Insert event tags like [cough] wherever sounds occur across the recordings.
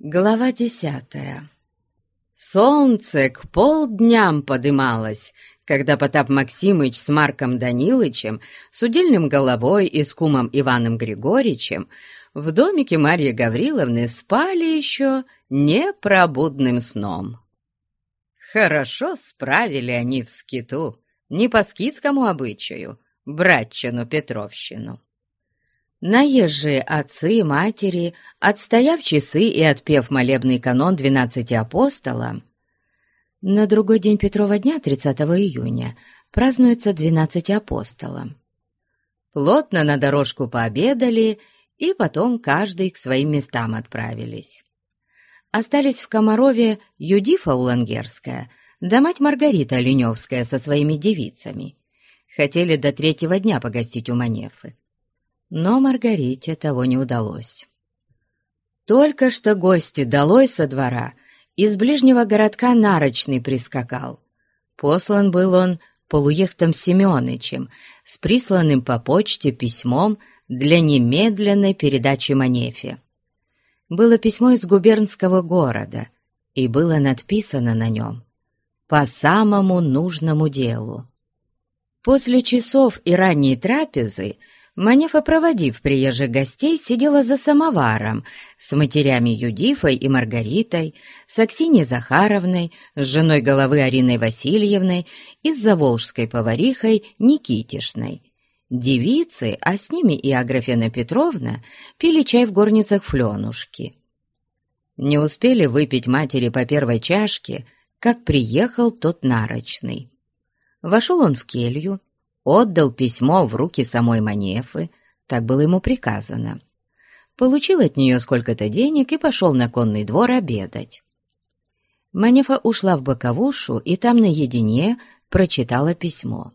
Глава десятая Солнце к полдням подымалось, когда Потап Максимыч с Марком Данилычем, с удельным головой и с кумом Иваном Григорьевичем в домике Марьи Гавриловны спали еще непробудным сном. Хорошо справили они в скиту, не по скитскому обычаю, братчину Петровщину. Наезжие отцы и матери, отстояв часы и отпев молебный канон двенадцати апостолам, на другой день Петрова дня, 30 июня, празднуется двенадцать апостолам. Плотно на дорожку пообедали, и потом каждый к своим местам отправились. Остались в Комарове Юдифа Улангерская, да мать Маргарита Леневская со своими девицами. Хотели до третьего дня погостить у Манефы но Маргарите того не удалось. Только что гости долой со двора, из ближнего городка Нарочный прискакал. Послан был он полуехтом Семёнычем с присланным по почте письмом для немедленной передачи Манефе. Было письмо из губернского города, и было надписано на нем «По самому нужному делу». После часов и ранней трапезы Манефа, проводив приезжих гостей, сидела за самоваром с матерями Юдифой и Маргаритой, с Аксиньей Захаровной, с женой головы Ариной Васильевной и с заволжской поварихой Никитишной. Девицы, а с ними и Аграфена Петровна, пили чай в горницах Фленушки. Не успели выпить матери по первой чашке, как приехал тот нарочный. Вошел он в келью, отдал письмо в руки самой Манефы, так было ему приказано. Получил от нее сколько-то денег и пошел на конный двор обедать. Манефа ушла в боковушу и там наедине прочитала письмо.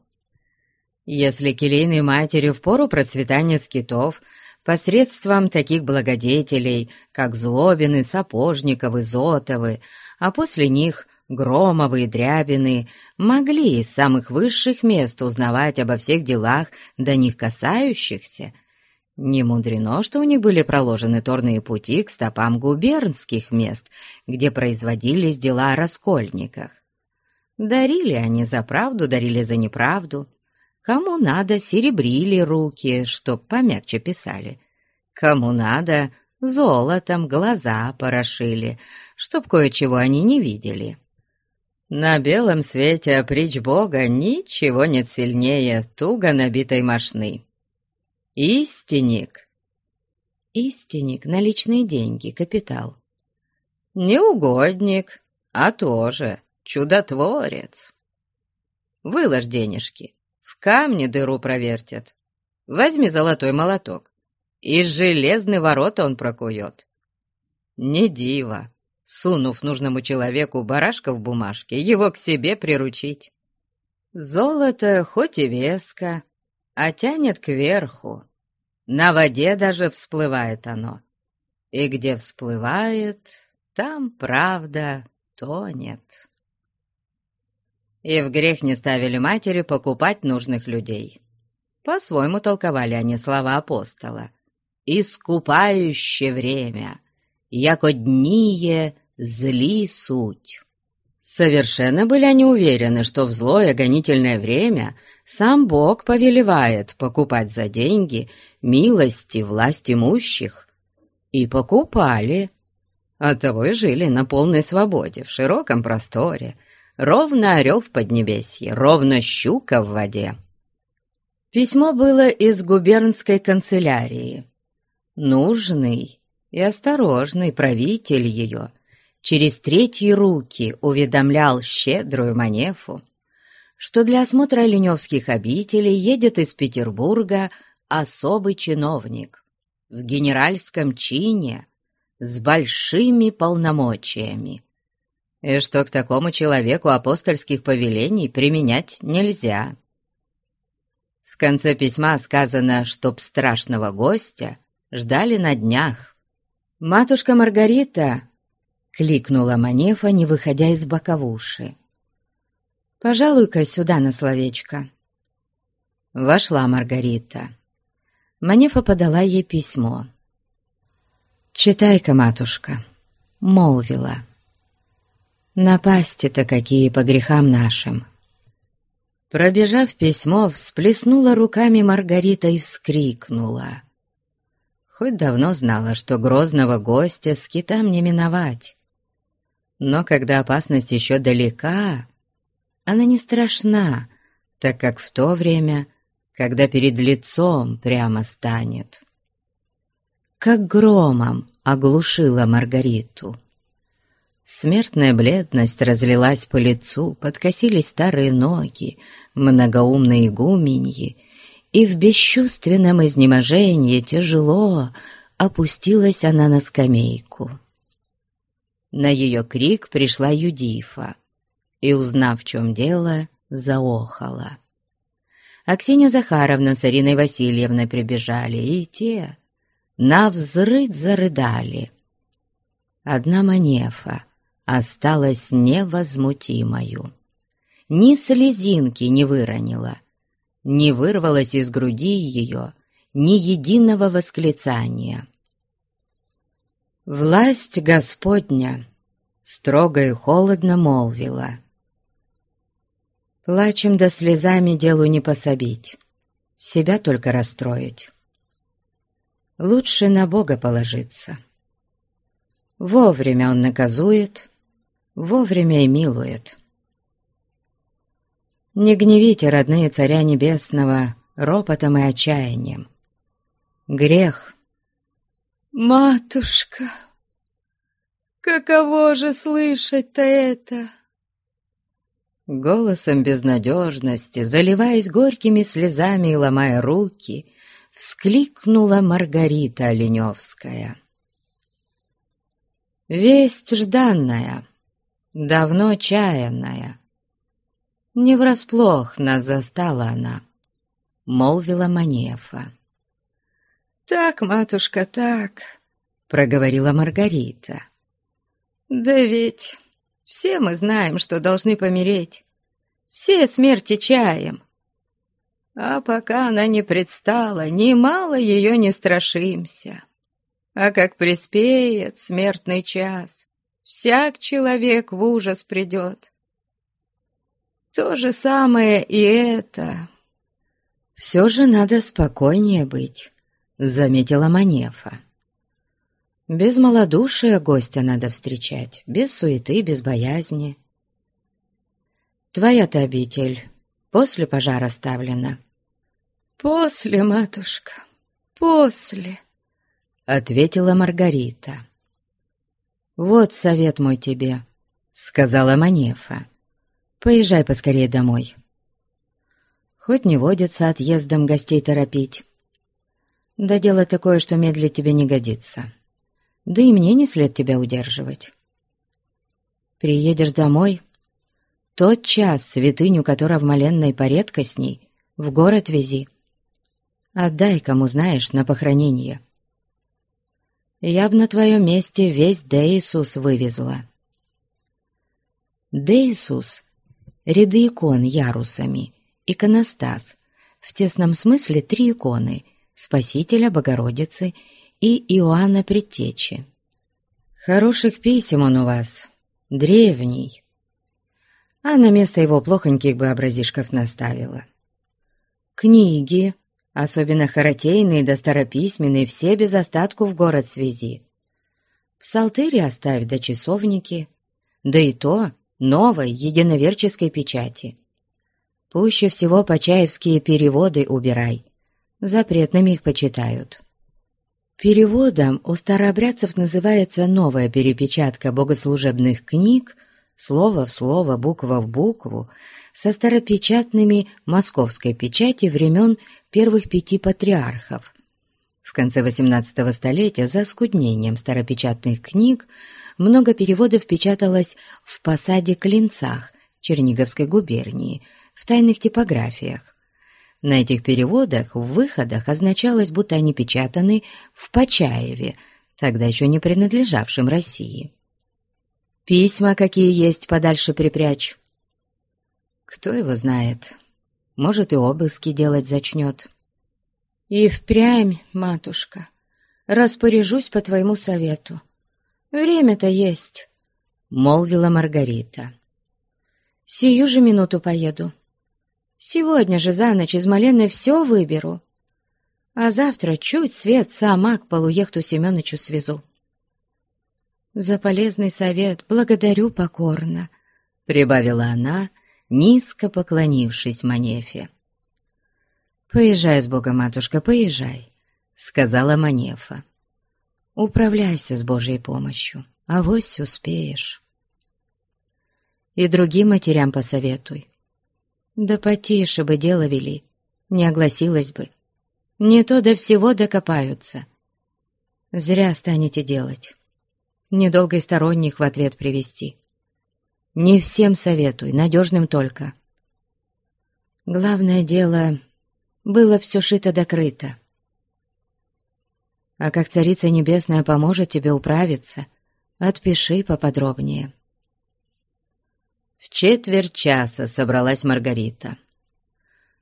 «Если келейной матери в пору процветания скитов посредством таких благодетелей, как Злобины, Сапожниковы, Зотовы, а после них Громовы и Дрябины могли из самых высших мест узнавать обо всех делах, до них касающихся. Не мудрено, что у них были проложены торные пути к стопам губернских мест, где производились дела о раскольниках. Дарили они за правду, дарили за неправду. Кому надо, серебрили руки, чтоб помягче писали. Кому надо, золотом глаза порошили, чтоб кое-чего они не видели. На белом свете опричь Бога ничего нет сильнее туго набитой мошны. Истинник. Истинник, наличные деньги, капитал. Не угодник, а тоже чудотворец. Выложь денежки, в камне дыру провертят. Возьми золотой молоток, из железной ворота он прокует. Не диво, сунув нужному человеку барашка в бумажке, его к себе приручить. Золото хоть и веско, а тянет кверху. На воде даже всплывает оно. И где всплывает, там правда тонет. И в грех не ставили матери покупать нужных людей. По-своему толковали они слова апостола. «Искупающее время, яко дние зли суть. Совершенно были они уверены, что в злое гонительное время сам Бог повелевает покупать за деньги милости власть имущих. И покупали. Оттого и жили на полной свободе, в широком просторе, ровно орел в поднебесье, ровно щука в воде. Письмо было из губернской канцелярии. Нужный и осторожный правитель ее — через третьи руки уведомлял щедрую Манефу, что для осмотра леневских обителей едет из Петербурга особый чиновник в генеральском чине с большими полномочиями, и что к такому человеку апостольских повелений применять нельзя. В конце письма сказано, чтоб страшного гостя ждали на днях. Матушка Маргарита — кликнула Манефа, не выходя из боковуши. «Пожалуй-ка сюда на словечко». Вошла Маргарита. Манефа подала ей письмо. «Читай-ка, матушка. молвила. «Напасти-то какие по грехам нашим!» Пробежав письмо, всплеснула руками Маргарита и вскрикнула. Хоть давно знала, что грозного гостя с китам не миновать. Но когда опасность еще далека, она не страшна, так как в то время, когда перед лицом прямо станет. Как громом оглушила Маргариту. Смертная бледность разлилась по лицу, подкосились старые ноги, многоумные игуменьи, и в бесчувственном изнеможении тяжело опустилась она на скамейку. На ее крик пришла Юдифа и, узнав, в чем дело, заохала. Аксинья Захаровна с Ириной Васильевной прибежали, и те навзрыд зарыдали. Одна Манефа осталась невозмутимою. Ни слезинки не выронила, не вырвалось из груди ее ни единого восклицания. Власть Господня строго и холодно молвила. Плачем да слезами делу не пособить, себя только расстроить. Лучше на Бога положиться. Вовремя Он наказует, вовремя и милует. Не гневите, родные царя небесного, ропотом и отчаянием. Грех. «Матушка, каково же слышать-то это?» Голосом безнадежности, заливаясь горькими слезами и ломая руки, вскликнула Маргарита Оленевская. Весть жданная, давно чаянная. Не врасплох нас застала она, молвила Манефа. «Так, матушка, так», — проговорила Маргарита. «Да ведь все мы знаем, что должны помереть. Все смерти чаем. А пока она не предстала, немало ее не страшимся. А как приспеет смертный час, всяк человек в ужас придет. То же самое и это. Все же надо спокойнее быть, заметила Манефа. Без малодушия гостя надо встречать, без суеты, без боязни. Твоя-то обитель после пожара ставлена. «После, матушка, после», — ответила Маргарита. «Вот совет мой тебе», — сказала Манефа. «Поезжай поскорее домой. Хоть не водится отъездом гостей торопить. Да дело такое, что медлить тебе не годится. Да и мне не след тебя удерживать. Приедешь домой, тот час святыню, которая в моленной поредка с ней, в город вези. Отдай, кому знаешь, на похоронение. Я б на твоем месте весь Деисус вывезла. Деисус — ряды икон ярусами, иконостас, в тесном смысле три иконы — Спасителя, Богородицы и Иоанна Предтечи. Хороших писем он у вас, древний, а на место его плохоньких бы образишков наставила. Книги, особенно харатейные да старописьменные, все без остатку в город свези. Псалтыри оставь до часовники, да и то новой единоверческой печати. Пуще всего почаевские переводы убирай, запретными их почитают. Переводом у старообрядцев называется новая перепечатка богослужебных книг, слово в слово, буква в букву, со старопечатными московской печати времен первых пяти патриархов. В конце XVIII столетия за скуднением старопечатных книг много переводов печаталось в посаде Клинцах Черниговской губернии, в тайных типографиях. На этих переводах в выходах означалось, будто они печатаны в Почаеве, тогда еще не принадлежавшем России. Письма, какие есть, подальше припрячь. Кто его знает, может, и обыски делать зачнет. И впрямь, матушка, распоряжусь по твоему совету. время-то есть», — молвила Маргарита. «Сию же минуту поеду. Сегодня же за ночь из Малены все выберу, а завтра чуть свет сама к полуехту Семеновичу свезу». «За полезный совет благодарю покорно», — прибавила она, низко поклонившись Манефе. «Поезжай с Богом, матушка, поезжай», — сказала Манефа. «Управляйся с Божьей помощью, а вось успеешь». «И другим матерям посоветуй. Да потише бы дело вели, не огласилось бы. Не то до всего докопаются. Зря станете делать. Недолго и сторонних в ответ привести. Не всем советуй, надежным только. Главное дело было все шито-докрыто. А как Царица Небесная поможет тебе управиться, отпиши поподробнее. В четверть часа собралась Маргарита.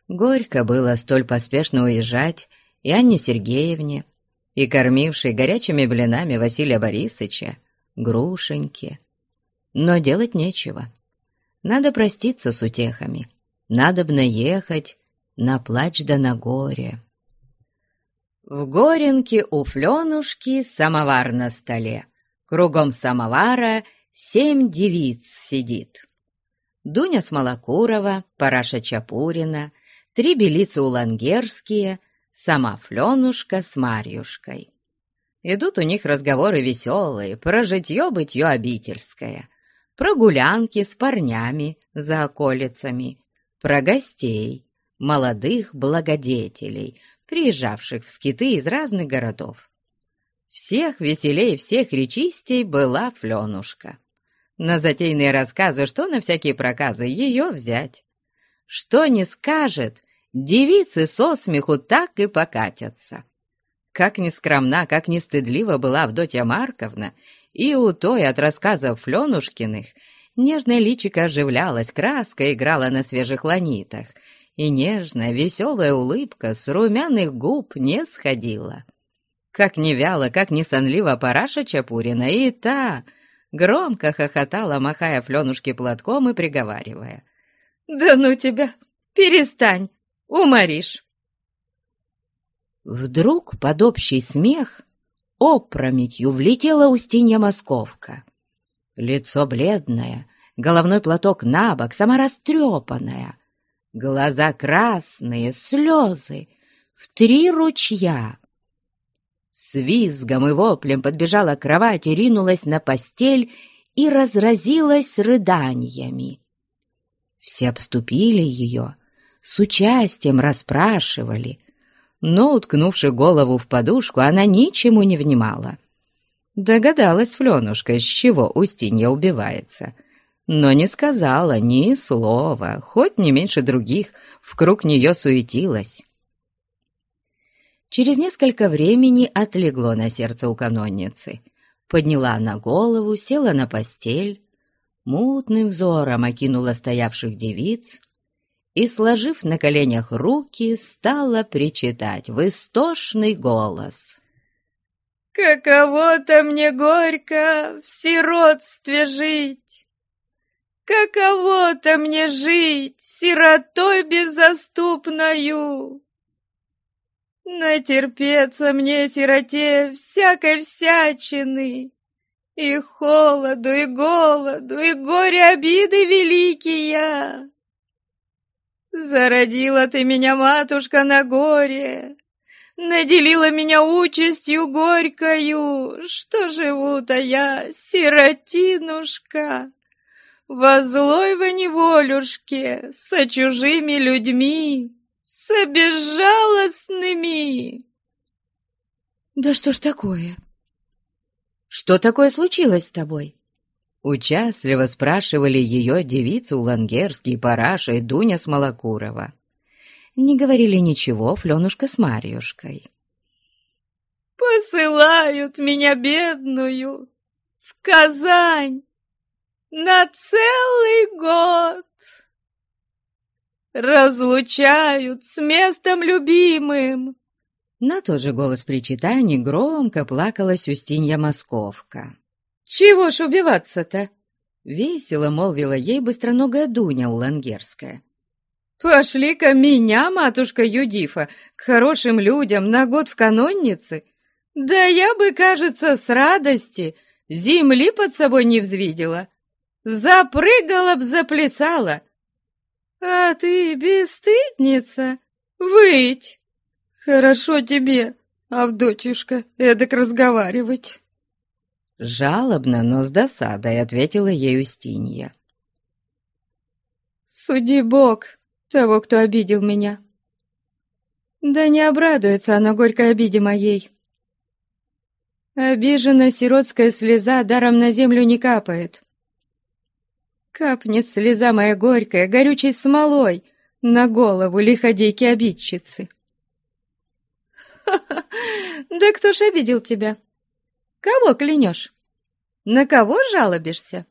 Горько было столь поспешно уезжать и Анне Сергеевне, и кормившей горячими блинами Василия Борисовича, грушеньки. Но делать нечего. Надо проститься с утехами. Надо б наехать на плач да на горе. В горенке у Фленушки самовар на столе. Кругом самовара семь девиц сидит. Дуня Смолокурова, Параша Чапурина, три белицы улангерские, сама Фленушка с Марьюшкой. Идут у них разговоры веселые, про житье-бытье обительское, про гулянки с парнями за околицами, про гостей, молодых благодетелей, приезжавших в скиты из разных городов. Всех веселей, всех речистей была Фленушка. На затейные рассказы, что на всякие проказы, ее взять. Что не скажет, девицы со смеху так и покатятся. Как ни скромна, как ни стыдлива была Авдотья Марковна, и у той от рассказов Фленушкиных нежное личико оживлялось, краска играла на свежих ланитах, и нежная, веселая улыбка с румяных губ не сходила. Как не вяло, как не сонлива параша Чапурина, и та громко хохотала, махая Фленушке платком и приговаривая. «Да ну тебя, перестань, уморишь!» Вдруг под общий смех опрометью влетела Устинья Московка. Лицо бледное, головной платок на бок, сама растрепанная, глаза красные, слезы, в три ручья. С визгом и воплем подбежала к кровати, ринулась на постель и разразилась рыданиями. Все обступили ее, с участием расспрашивали, но, уткнувши голову в подушку, она ничему не внимала. Догадалась Фленушка, с чего Устинья убивается — но не сказала ни слова, хоть не меньше других, в круг нее суетилась. Через несколько времени отлегло на сердце у канонницы. Подняла она голову, села на постель, мутным взором окинула стоявших девиц и, сложив на коленях руки, стала причитать в истошный голос. «Каково-то мне горько в сиротстве жить! Каково-то мне жить сиротой беззаступною! Натерпеться мне, сироте, всякой всячины, И холоду, и голоду, и горе обиды великие. Зародила ты меня, матушка, на горе, Наделила меня участью горькою, Что живу-то я, сиротинушка? Во злой во неволюшке, со чужими людьми, с безжалостными. Да что ж такое? Что такое случилось с тобой? Участливо спрашивали ее девицы Улангерский, Параша и Дуня Смолокурова. Не говорили ничего Фленушка с Марьюшкой. «Посылают меня, бедную, в Казань!» на целый год. Разлучают с местом любимым. На тот же голос причитаний громко плакалась Устинья Московка. чего ж убиваться-то?» Весело молвила ей быстроногая Дуня Улангерская. «Пошли-ка меня, матушка Юдифа, к хорошим людям на год в каноннице. Да я бы, кажется, с радости земли под собой не взвидела. Запрыгала б, заплясала. А ты, бесстыдница, выть! Хорошо тебе, Авдотьюшка, эдак разговаривать». Жалобно, но с досадой ответила ей Устинья. «Суди Бог того, кто обидел меня. Да не обрадуется она горькой обиде моей. Обиженная сиротская слеза даром на землю не капает. Капнет слеза моя горькая, горючей смолой, на голову лиходейки-обидчицы. [laughs] Да кто ж обидел тебя? Кого клянешь? На кого жалобишься?»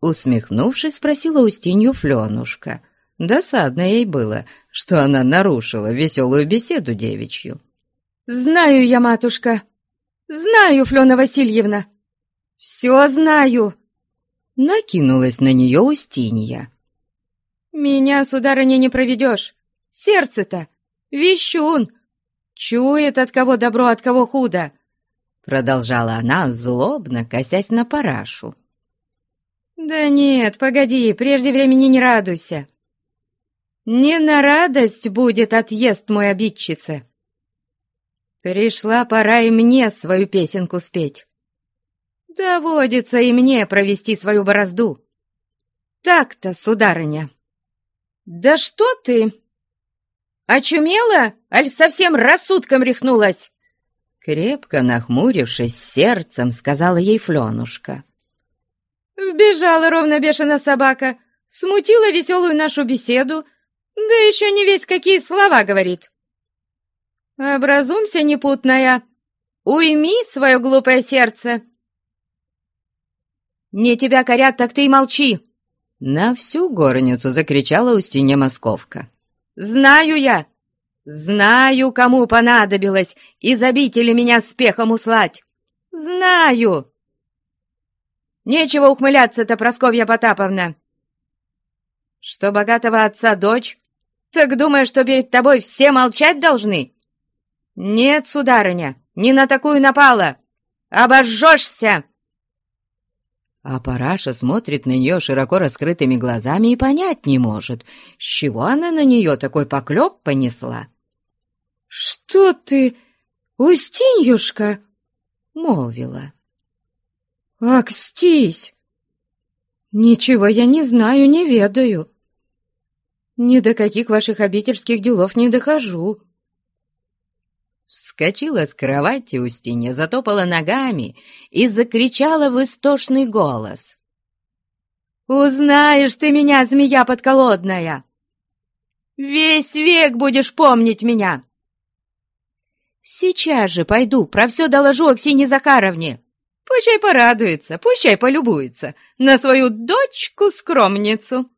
Усмехнувшись, спросила Устинью Фленушка. Досадно ей было, что она нарушила веселую беседу девичью. «Знаю я, матушка, знаю, Флена Васильевна, все знаю!» Накинулась на нее Устинья. «Меня, сударыня, не проведешь. Сердце-то, вещун, чует, от кого добро, от кого худо. Продолжала она, злобно косясь на парашу. «Да нет, погоди, прежде времени не радуйся. Не на радость будет отъезд мой обидчице. Пришла пора и мне свою песенку спеть. Доводится и мне провести свою борозду. Так-то, сударыня». «Да что ты? Очумела, аль совсем рассудком рехнулась?» Крепко нахмурившись сердцем, сказала ей Фленушка. «Вбежала ровно бешеная собака, смутила веселую нашу беседу, да еще не весь какие слова говорит. Образумся, непутная, уйми свое глупое сердце!» «Не тебя корят, так ты и молчи!» На всю горницу закричала Устинья Московка. «Знаю я, Знаю, кому понадобилось из обители меня с пехом услать. Знаю. Нечего ухмыляться-то, Просковья Потаповна. Что богатого отца дочь, так думаешь, что перед тобой все молчать должны? Нет, сударыня, не на такую напала. Обожжешься. А Параша смотрит на нее широко раскрытыми глазами и понять не может, с чего она на нее такой поклеп понесла. «Что ты, Устиньюшка?» — молвила. «Акстись! Ничего я не знаю, не ведаю. Ни до каких ваших обительских делов не дохожу». Вскочила с кровати Устинья, затопала ногами и закричала в истошный голос. «Узнаешь ты меня, змея подколодная! Весь век будешь помнить меня!» Сейчас же пойду, про все доложу Аксине Захаровне. Пущай порадуется, пущай полюбуется на свою дочку-скромницу.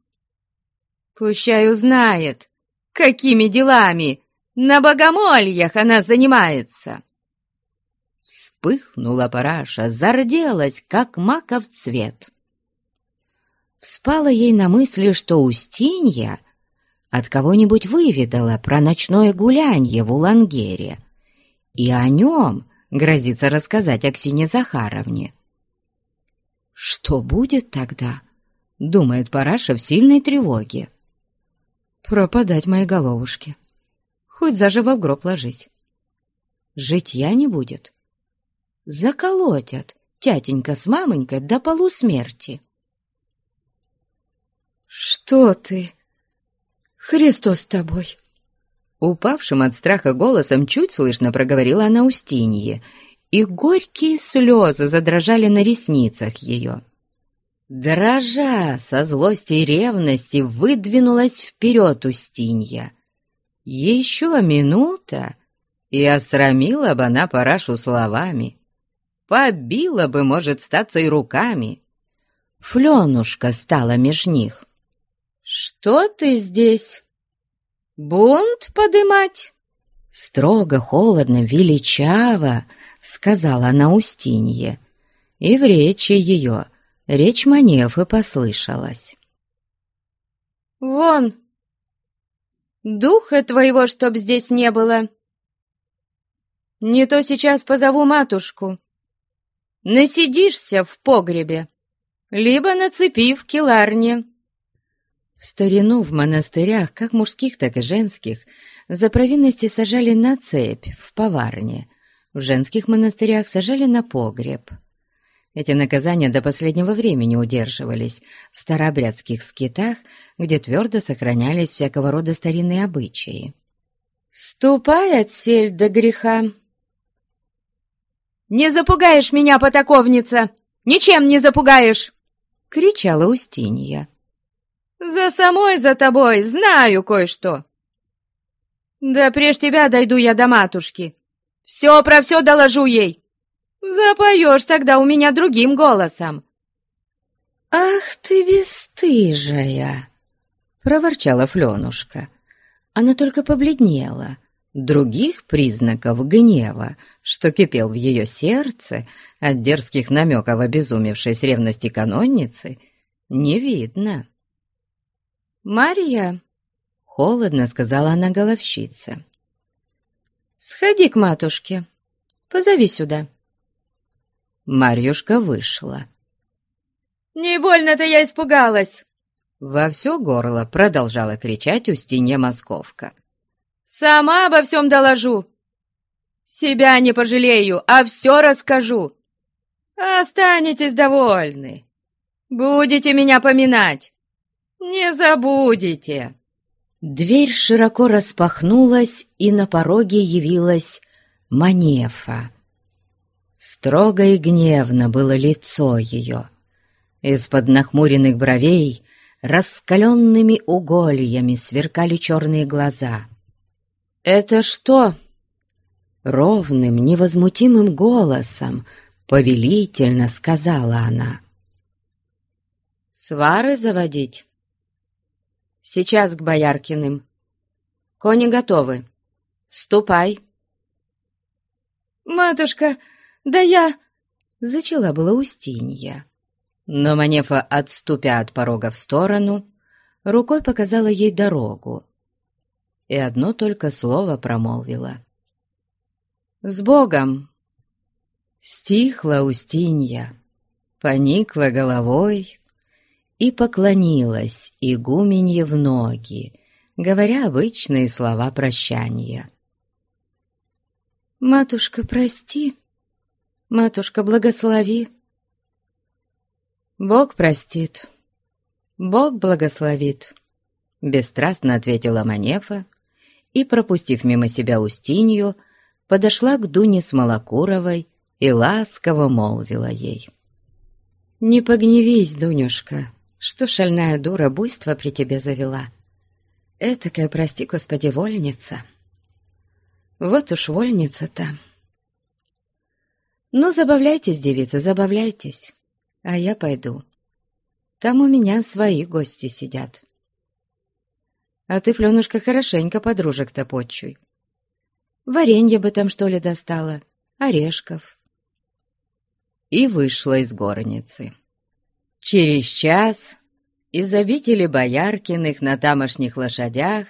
Пущай узнает, какими делами на богомольях она занимается. Вспыхнула параша, зарделась, как маков цвет. Вспала ей на мысли, что Устинья от кого-нибудь выведала про ночное гулянье в Улангере — и о нем грозится рассказать Аксине Захаровне. «Что будет тогда?» — думает Параша в сильной тревоге. «Пропадать моей головушке. Хоть заживо в гроб ложись. Житья не будет. Заколотят тятенька с мамонькой до полусмерти». «Что ты? Христос с тобой!» Упавшим от страха голосом чуть слышно проговорила она Устинье, и горькие слезы задрожали на ресницах ее. Дрожа со злости и ревности выдвинулась вперед Устинья. Еще минута, и осрамила бы она парашу словами. Побила бы, может, статься и руками. Фленушка стала меж них. «Что ты здесь?» «Бунт подымать?» Строго, холодно, величаво, сказала она Устинье. и в речи ее речь Манефы послышалась. «Вон! Духа твоего, чтоб здесь не было! Не то сейчас позову матушку. Насидишься в погребе, либо на цепи в келарне». В старину в монастырях, как мужских, так и женских, за провинности сажали на цепь в поварне, в женских монастырях сажали на погреб. Эти наказания до последнего времени удерживались в старообрядских скитах, где твердо сохранялись всякого рода старинные обычаи. «Ступай отсель до греха!» «Не запугаешь меня, потаковница! Ничем не запугаешь!» — кричала Устинья. «За самой за тобой знаю кое-что!» «Да прежде тебя дойду я до матушки. Все про все доложу ей. Запоешь тогда у меня другим голосом». «Ах ты бесстыжая!» — проворчала Фленушка. Она только побледнела. Других признаков гнева, что кипел в ее сердце от дерзких намеков обезумевшей с ревности канонницы, не видно. «Марья!» Холодно сказала она головщице. «Сходи к матушке, позови сюда». Марьюшка вышла. «Не больно-то я испугалась!» Во все горло продолжала кричать Устинья Московка. «Сама обо всем доложу! Себя не пожалею, а все расскажу! Останетесь довольны! Будете меня поминать! Не забудете!» Дверь широко распахнулась, и на пороге явилась Манефа. Строго и гневно было лицо ее. Из-под нахмуренных бровей раскаленными угольями сверкали черные глаза. «Это что?» Ровным, невозмутимым голосом повелительно сказала она. «Свары заводить?» Сейчас к Бояркиным. Кони готовы. Ступай. «Матушка, да я...» Зачала была Устинья. Но Манефа, отступя от порога в сторону, рукой показала ей дорогу и одно только слово промолвила. «С Богом!» Стихла Устинья, поникла головой и поклонилась игуменье в ноги, говоря обычные слова прощания. «Матушка, прости, матушка, благослови». «Бог простит, Бог благословит», — бесстрастно ответила Манефа и, пропустив мимо себя Устинью, подошла к Дуне Смолокуровой и ласково молвила ей. «Не погневись, Дунюшка, что шальная дура буйство при тебе завела. Этакая, прости, Господи, вольница. Вот уж вольница-то. Ну, забавляйтесь, девица, забавляйтесь, а я пойду. Там у меня свои гости сидят. А ты, Фленушка, хорошенько подружек-то почуй. Варенье бы там, что ли, достала, орешков. И вышла из горницы. Через час из обители Бояркиных на тамошних лошадях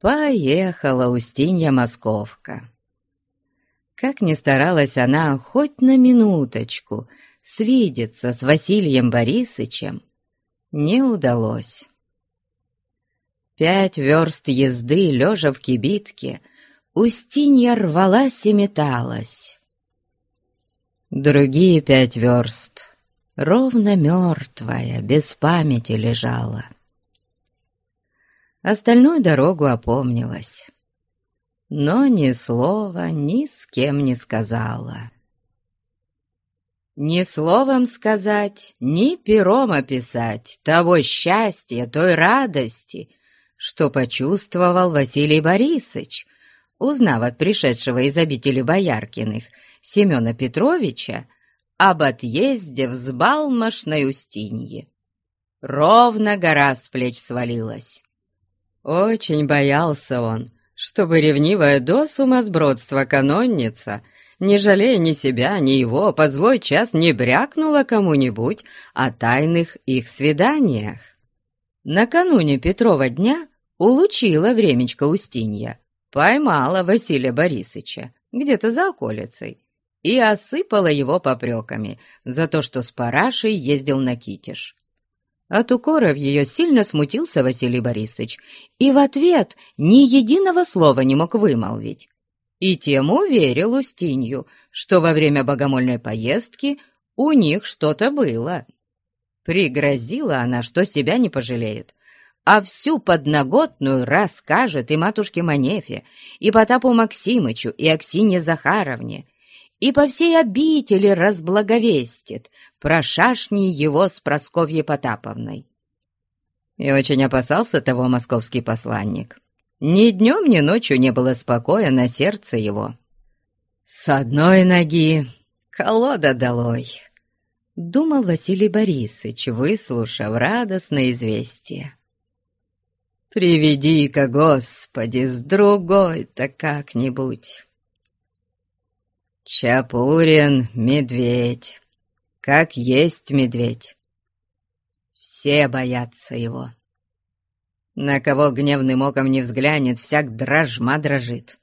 поехала Устинья Московка. Как ни старалась она хоть на минуточку свидеться с Василием Борисычем, не удалось. Пять верст езды, лежа в кибитке, Устинья рвалась и металась. Другие пять верст ровно мертвая, без памяти лежала. Остальную дорогу опомнилась, но ни слова ни с кем не сказала. Ни словом сказать, ни пером описать того счастья, той радости, что почувствовал Василий Борисович, узнав от пришедшего из обители Бояркиных Семена Петровича об отъезде в взбалмошной Устинье. Ровно гора с плеч свалилась. Очень боялся он, чтобы ревнивая до сумасбродства канонница не жалея ни себя, ни его, под злой час не брякнула кому-нибудь о тайных их свиданиях. Накануне Петрова дня улучила времечко Устинья, поймала Василия Борисовича где-то за околицей и осыпала его попреками за то, что с парашей ездил на китеж. От укора в ее сильно смутился Василий Борисович и в ответ ни единого слова не мог вымолвить. И тем уверил Устинью, что во время богомольной поездки у них что-то было. Пригрозила она, что себя не пожалеет, а всю подноготную расскажет и матушке Манефе, и Потапу Максимычу, и Аксине Захаровне, и по всей обители разблаговестит про шашни его с Просковьей Потаповной. И очень опасался того московский посланник. Ни днем, ни ночью не было спокоя на сердце его. «С одной ноги колода долой», — думал Василий Борисович, выслушав радостное известие. «Приведи-ка, Господи, с другой-то как-нибудь». Чапурин — медведь, как есть медведь. Все боятся его. На кого гневным оком не взглянет, всяк дрожма дрожит.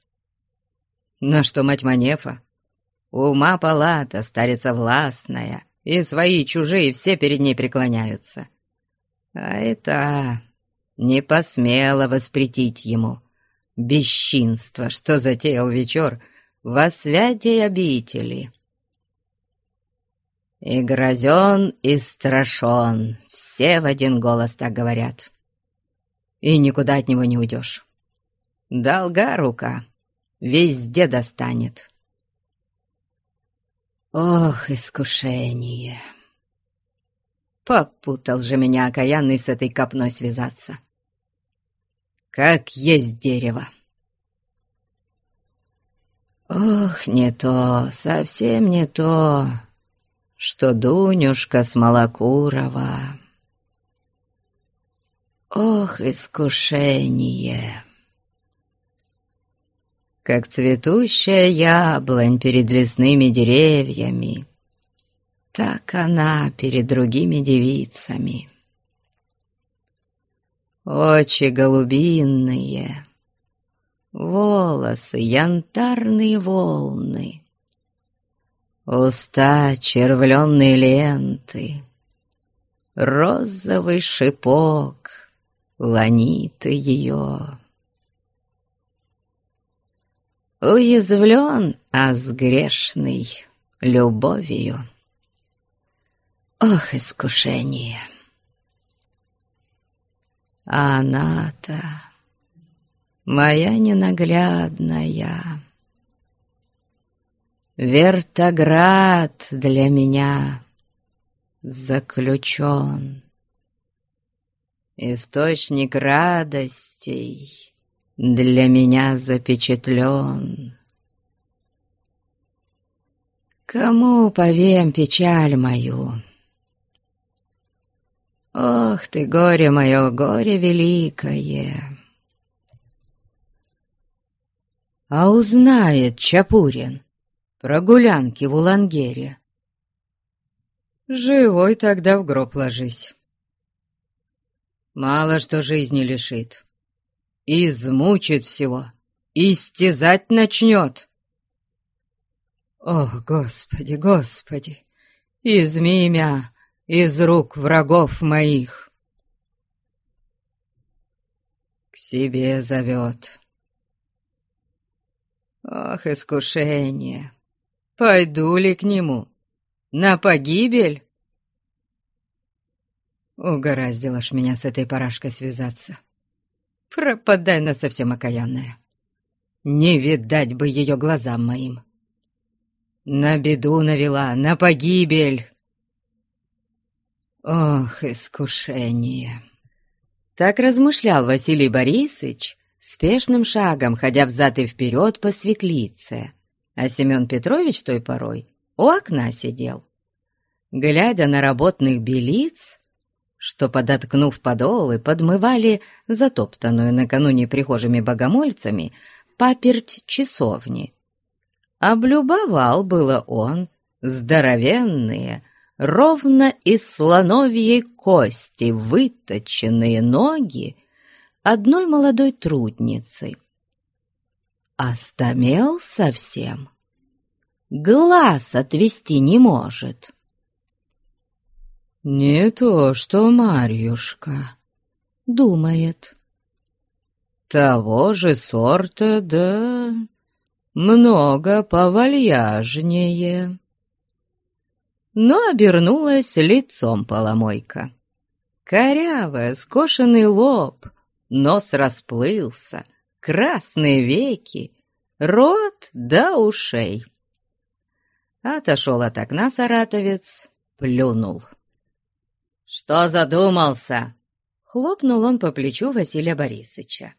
Но что мать Манефа? Ума палата, старица властная, и свои чужие все перед ней преклоняются. А это не посмела воспретить ему бесчинство, что затеял вечер во святей обители. И грозен, и страшен, все в один голос так говорят. И никуда от него не уйдешь. Долга рука, везде достанет. Ох, искушение! Попутал же меня окаянный с этой копной связаться как есть дерево. Ох, не то, совсем не то, что Дунюшка Смолокурова. Ох, искушение! Как цветущая яблонь перед лесными деревьями, так она перед другими девицами очи голубинные, волосы янтарные волны, уста червленные ленты, розовый шипок ланиты ее. Уязвлен, а с грешной любовью. Ох, искушение! А она-то моя ненаглядная. Вертоград для меня заключен. Источник радостей для меня запечатлен. Кому повем печаль мою? Ох ты, горе мое, горе великое! А узнает Чапурин про гулянки в Улангере. Живой тогда в гроб ложись. Мало что жизни лишит. Измучит всего, истязать начнет. Ох, Господи, Господи, изми меня из рук врагов моих. К себе зовет. Ох, искушение! Пойду ли к нему? На погибель? Угораздило ж меня с этой парашкой связаться. Пропадай на совсем окаянная. Не видать бы ее глазам моим. На беду навела, на погибель. Ох, искушение! Так размышлял Василий Борисович, спешным шагом ходя взад и вперед по светлице, а Семен Петрович той порой у окна сидел. Глядя на работных белиц, что, подоткнув подолы, подмывали затоптанную накануне прихожими богомольцами паперть часовни, Облюбовал было он здоровенные, ровно из слоновьей кости выточенные ноги одной молодой трудницы. Остамел совсем, глаз отвести не может. «Не то что Марьюшка», — думает. «Того же сорта, да много повальяжнее» но обернулась лицом поломойка. Корявая, скошенный лоб, нос расплылся, красные веки, рот до ушей. Отошел от окна саратовец, плюнул. «Что задумался?» — хлопнул он по плечу Василия Борисовича.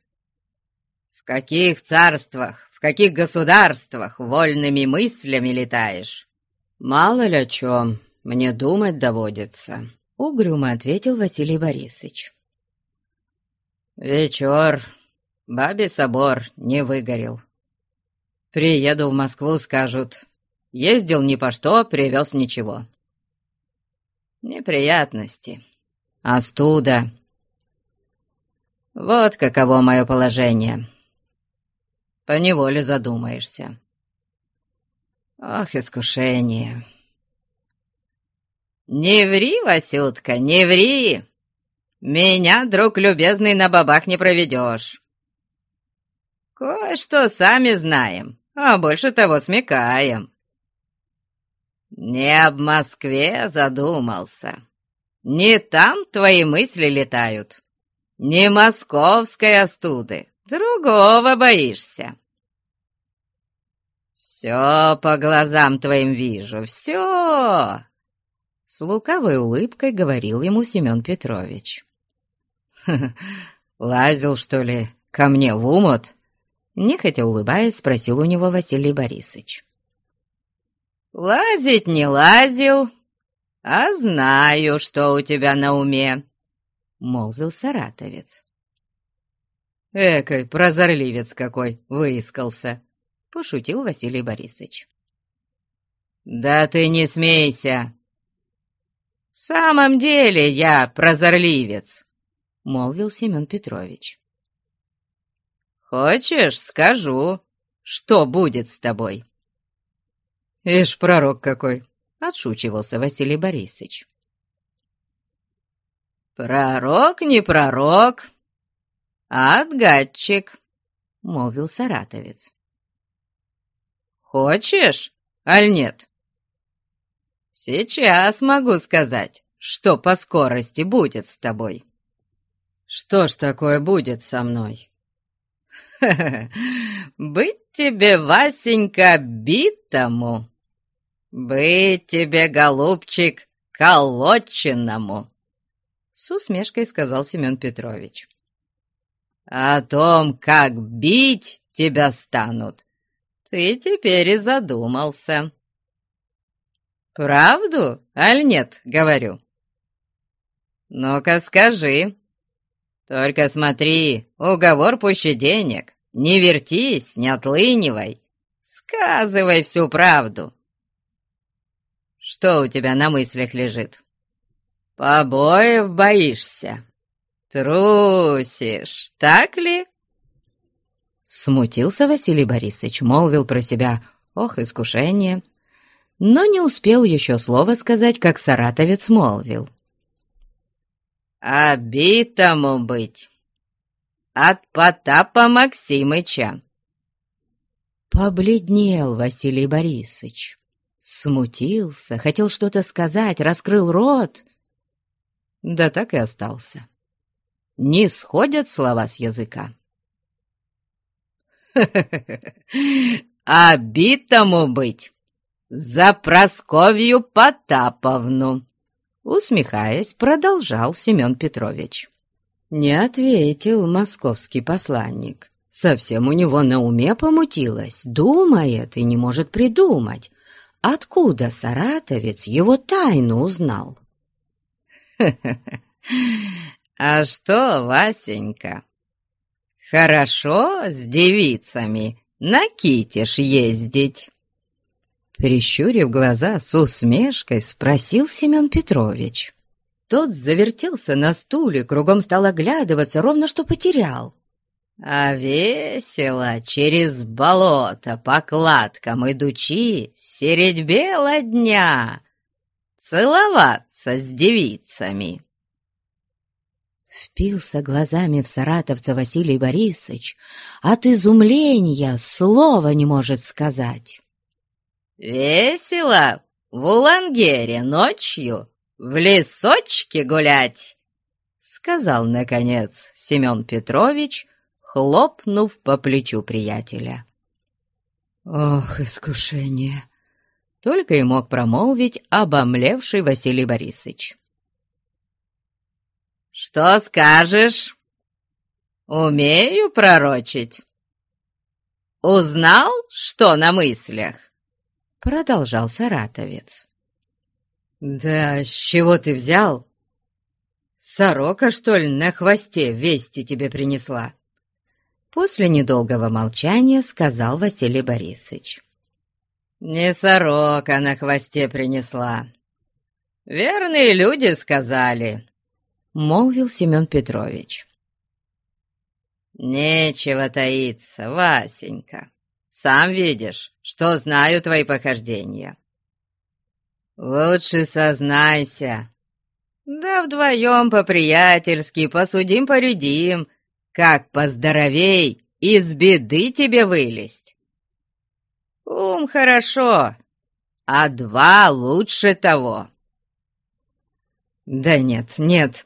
«В каких царствах, в каких государствах вольными мыслями летаешь? «Мало ли о чем, мне думать доводится», — угрюмо ответил Василий Борисович. «Вечер, бабе собор не выгорел. Приеду в Москву, скажут, ездил ни по что, привез ничего. Неприятности, остуда. Вот каково мое положение. Поневоле задумаешься». Ох, искушение! Не ври, Васютка, не ври! Меня, друг любезный, на бабах не проведешь. Кое-что сами знаем, а больше того смекаем. Не об Москве задумался. Не там твои мысли летают. Не московской остуды, другого боишься. «Все по глазам твоим вижу, все!» С лукавой улыбкой говорил ему Семен Петрович. [laughs] «Лазил, что ли, ко мне в умот?» Нехотя улыбаясь, спросил у него Василий Борисович. «Лазить не лазил, а знаю, что у тебя на уме», — молвил саратовец. «Экой, прозорливец какой, выискался!» — пошутил Василий Борисович. «Да ты не смейся! В самом деле я прозорливец!» — молвил Семен Петрович. «Хочешь, скажу, что будет с тобой?» «Ишь, пророк какой!» — отшучивался Василий Борисович. «Пророк не пророк, а отгадчик», — молвил саратовец. Хочешь, аль нет? Сейчас могу сказать, что по скорости будет с тобой. Что ж такое будет со мной? [laughs] Быть тебе, Васенька, битому, быть тебе, голубчик, колоченному, с усмешкой сказал Семен Петрович. О том, как бить тебя станут, ты теперь и задумался. Правду, аль нет, говорю? Ну-ка скажи. Только смотри, уговор пуще денег. Не вертись, не отлынивай. Сказывай всю правду. Что у тебя на мыслях лежит? Побоев боишься? Трусишь, так ли? Смутился Василий Борисович, молвил про себя «Ох, искушение!» Но не успел еще слова сказать, как саратовец молвил. «Обитому быть! От Потапа Максимыча!» Побледнел Василий Борисович, смутился, хотел что-то сказать, раскрыл рот, да так и остался. Не сходят слова с языка. [laughs] «Обитому быть! За Просковью Потаповну!» Усмехаясь, продолжал Семен Петрович. Не ответил московский посланник. Совсем у него на уме помутилось, думает и не может придумать, откуда саратовец его тайну узнал. «А что, Васенька, «Хорошо с девицами на китиш ездить», Прищурив глаза с усмешкой, спросил Семен Петрович. Тот завертелся на стуле, кругом стал оглядываться, ровно что потерял. А весело через болото по кладкам идучи Середь бела дня целоваться с девицами. Впился глазами в саратовца Василий Борисович, от изумления слова не может сказать. «Весело в Улангере ночью в лесочке гулять!» Сказал, наконец, Семен Петрович, хлопнув по плечу приятеля. «Ох, искушение!» Только и мог промолвить обомлевший Василий Борисович. «Что скажешь? Умею пророчить. Узнал, что на мыслях?» Продолжал саратовец. «Да с чего ты взял? Сорока, что ли, на хвосте вести тебе принесла?» После недолгого молчания сказал Василий Борисович. «Не сорока на хвосте принесла. Верные люди сказали», — молвил Семен Петрович. «Нечего таиться, Васенька. Сам видишь, что знаю твои похождения. Лучше сознайся. Да вдвоем по-приятельски посудим-поредим, как поздоровей из беды тебе вылезть. Ум хорошо, а два лучше того. Да нет, нет,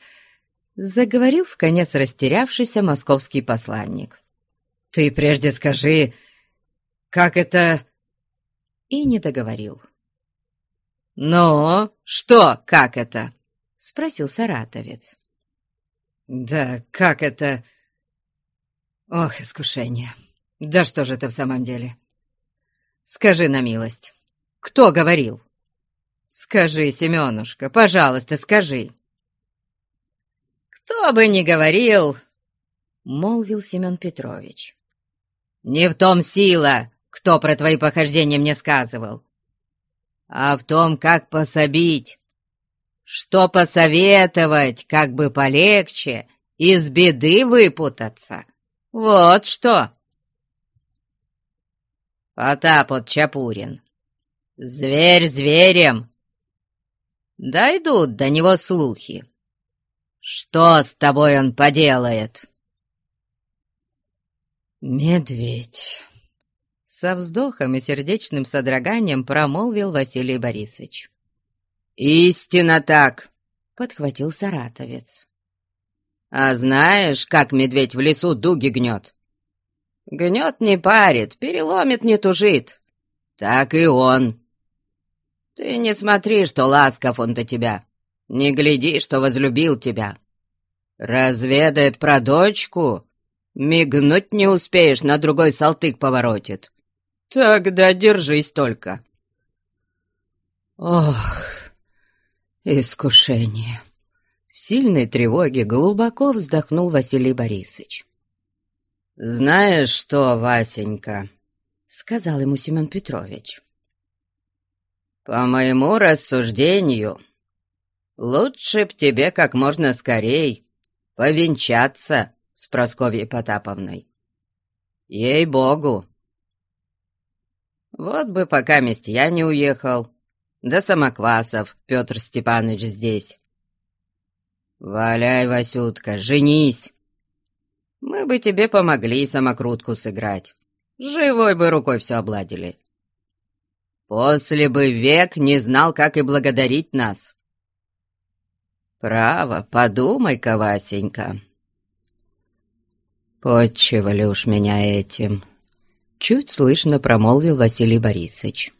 заговорил в конец растерявшийся московский посланник. Ты прежде скажи, как это... И не договорил. «Ну, что, как это?» — спросил саратовец. «Да как это...» Ох, искушение. Да что же это в самом деле? Скажи на милость, кто говорил? Скажи, Семенушка, пожалуйста, скажи. Кто бы ни говорил, молвил Семен Петрович. Не в том сила, кто про твои похождения мне сказывал, а в том, как пособить, что посоветовать, как бы полегче из беды выпутаться. «Вот что!» Потап от Чапурин. Зверь зверем. Дойдут до него слухи. Что с тобой он поделает? Медведь. Со вздохом и сердечным содроганием промолвил Василий Борисович. «Истинно так!» — подхватил саратовец. А знаешь, как медведь в лесу дуги гнет? Гнет не парит, переломит не тужит. Так и он. Ты не смотри, что ласков он до тебя. Не гляди, что возлюбил тебя. Разведает про дочку, мигнуть не успеешь, на другой салтык поворотит. Тогда держись только. Ох, искушение. В сильной тревоге глубоко вздохнул Василий Борисович. «Знаешь что, Васенька?» — сказал ему Семен Петрович. «По моему рассуждению, лучше б тебе как можно скорей повенчаться с Просковьей Потаповной. Ей-богу! Вот бы пока месть я не уехал, да Самоквасов Петр Степанович здесь. «Валяй, Васютка, женись! Мы бы тебе помогли самокрутку сыграть. Живой бы рукой все обладили. После бы век не знал, как и благодарить нас. Право, подумай-ка, Васенька». «Подчивали уж меня этим», — чуть слышно промолвил Василий Борисович.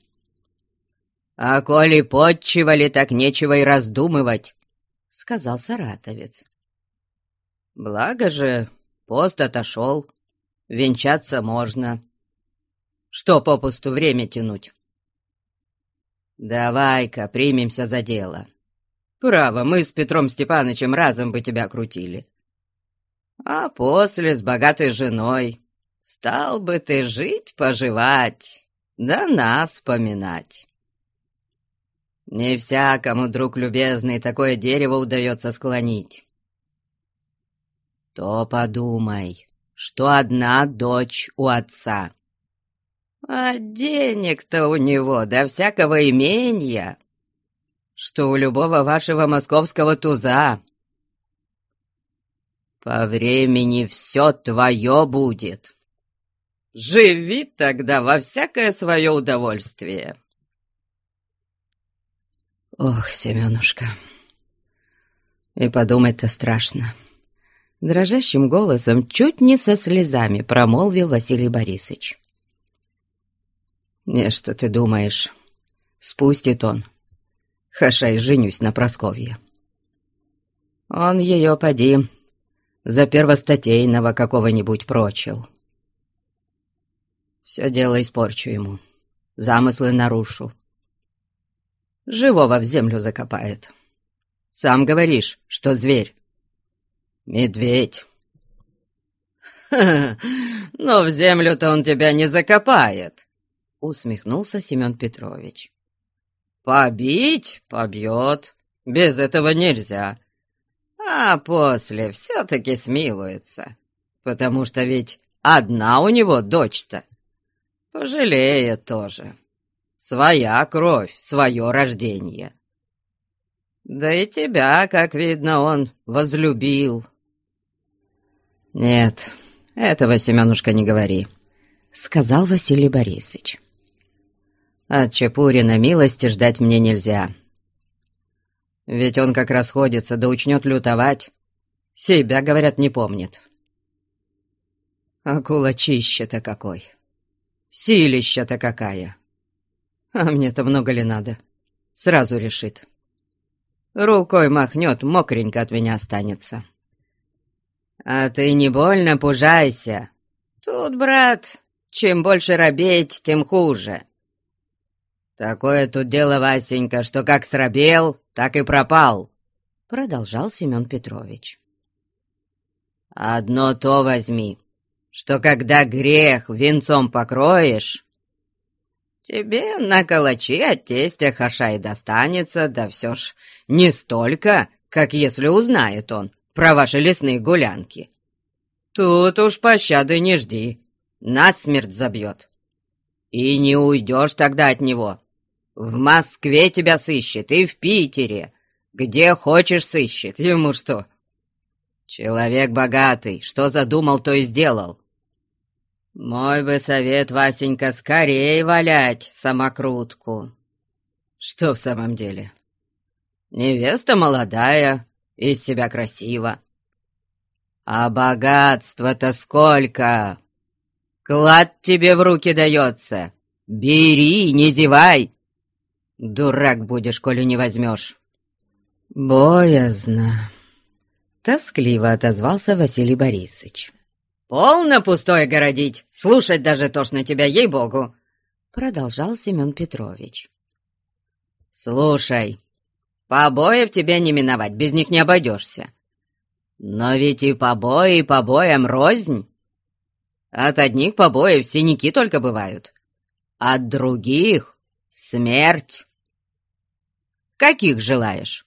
«А коли подчивали, так нечего и раздумывать сказал саратовец. «Благо же, пост отошел, венчаться можно. Что попусту время тянуть?» «Давай-ка примемся за дело. Право, мы с Петром Степановичем разом бы тебя крутили. А после с богатой женой стал бы ты жить-поживать». да нас поминать. Не всякому, друг любезный, такое дерево удается склонить. То подумай, что одна дочь у отца. А денег-то у него до всякого имения, что у любого вашего московского туза. По времени все твое будет. Живи тогда во всякое свое удовольствие. Ох, Семенушка, и подумать-то страшно. Дрожащим голосом, чуть не со слезами, промолвил Василий Борисович. «Не, что ты думаешь, спустит он. Хашай, женюсь на Просковье. Он ее, поди, за первостатейного какого-нибудь прочил. Все дело испорчу ему, замыслы нарушу. Живого в землю закопает. Сам говоришь, что зверь. Медведь. [laughs] но в землю-то он тебя не закопает», — усмехнулся Семен Петрович. «Побить — побьет, без этого нельзя. А после все-таки смилуется, потому что ведь одна у него дочь-то. Пожалеет тоже. Своя кровь, свое рождение. Да и тебя, как видно, он возлюбил». «Нет, этого, Семенушка, не говори», — сказал Василий Борисович. «От Чапурина милости ждать мне нельзя. Ведь он как расходится, да учнет лютовать. Себя, говорят, не помнит. А кулачище-то какой! Силища-то какая! А мне-то много ли надо? Сразу решит. Рукой махнет, мокренько от меня останется». «А ты не больно пужайся. Тут, брат, чем больше робеть, тем хуже. Такое тут дело, Васенька, что как срабел, так и пропал», — продолжал Семен Петрович. «Одно то возьми, что когда грех венцом покроешь, тебе на калачи от тестя хаша и достанется, да все ж не столько, как если узнает он, про ваши лесные гулянки. Тут уж пощады не жди, насмерть забьет. И не уйдешь тогда от него. В Москве тебя сыщет и в Питере. Где хочешь сыщет. Ему что? Человек богатый, что задумал, то и сделал. Мой бы совет, Васенька, скорее валять самокрутку. Что в самом деле? Невеста молодая, из себя красиво. А богатства-то сколько! Клад тебе в руки дается. Бери, не зевай. Дурак будешь, коли не возьмешь. Боязно. Тоскливо отозвался Василий Борисович. «Полно пустое городить, слушать даже тошно тебя, ей-богу!» Продолжал Семен Петрович. «Слушай, Побоев тебе не миновать, без них не обойдешься. Но ведь и побои, и побоям рознь. От одних побоев синяки только бывают, от других — смерть. Каких желаешь?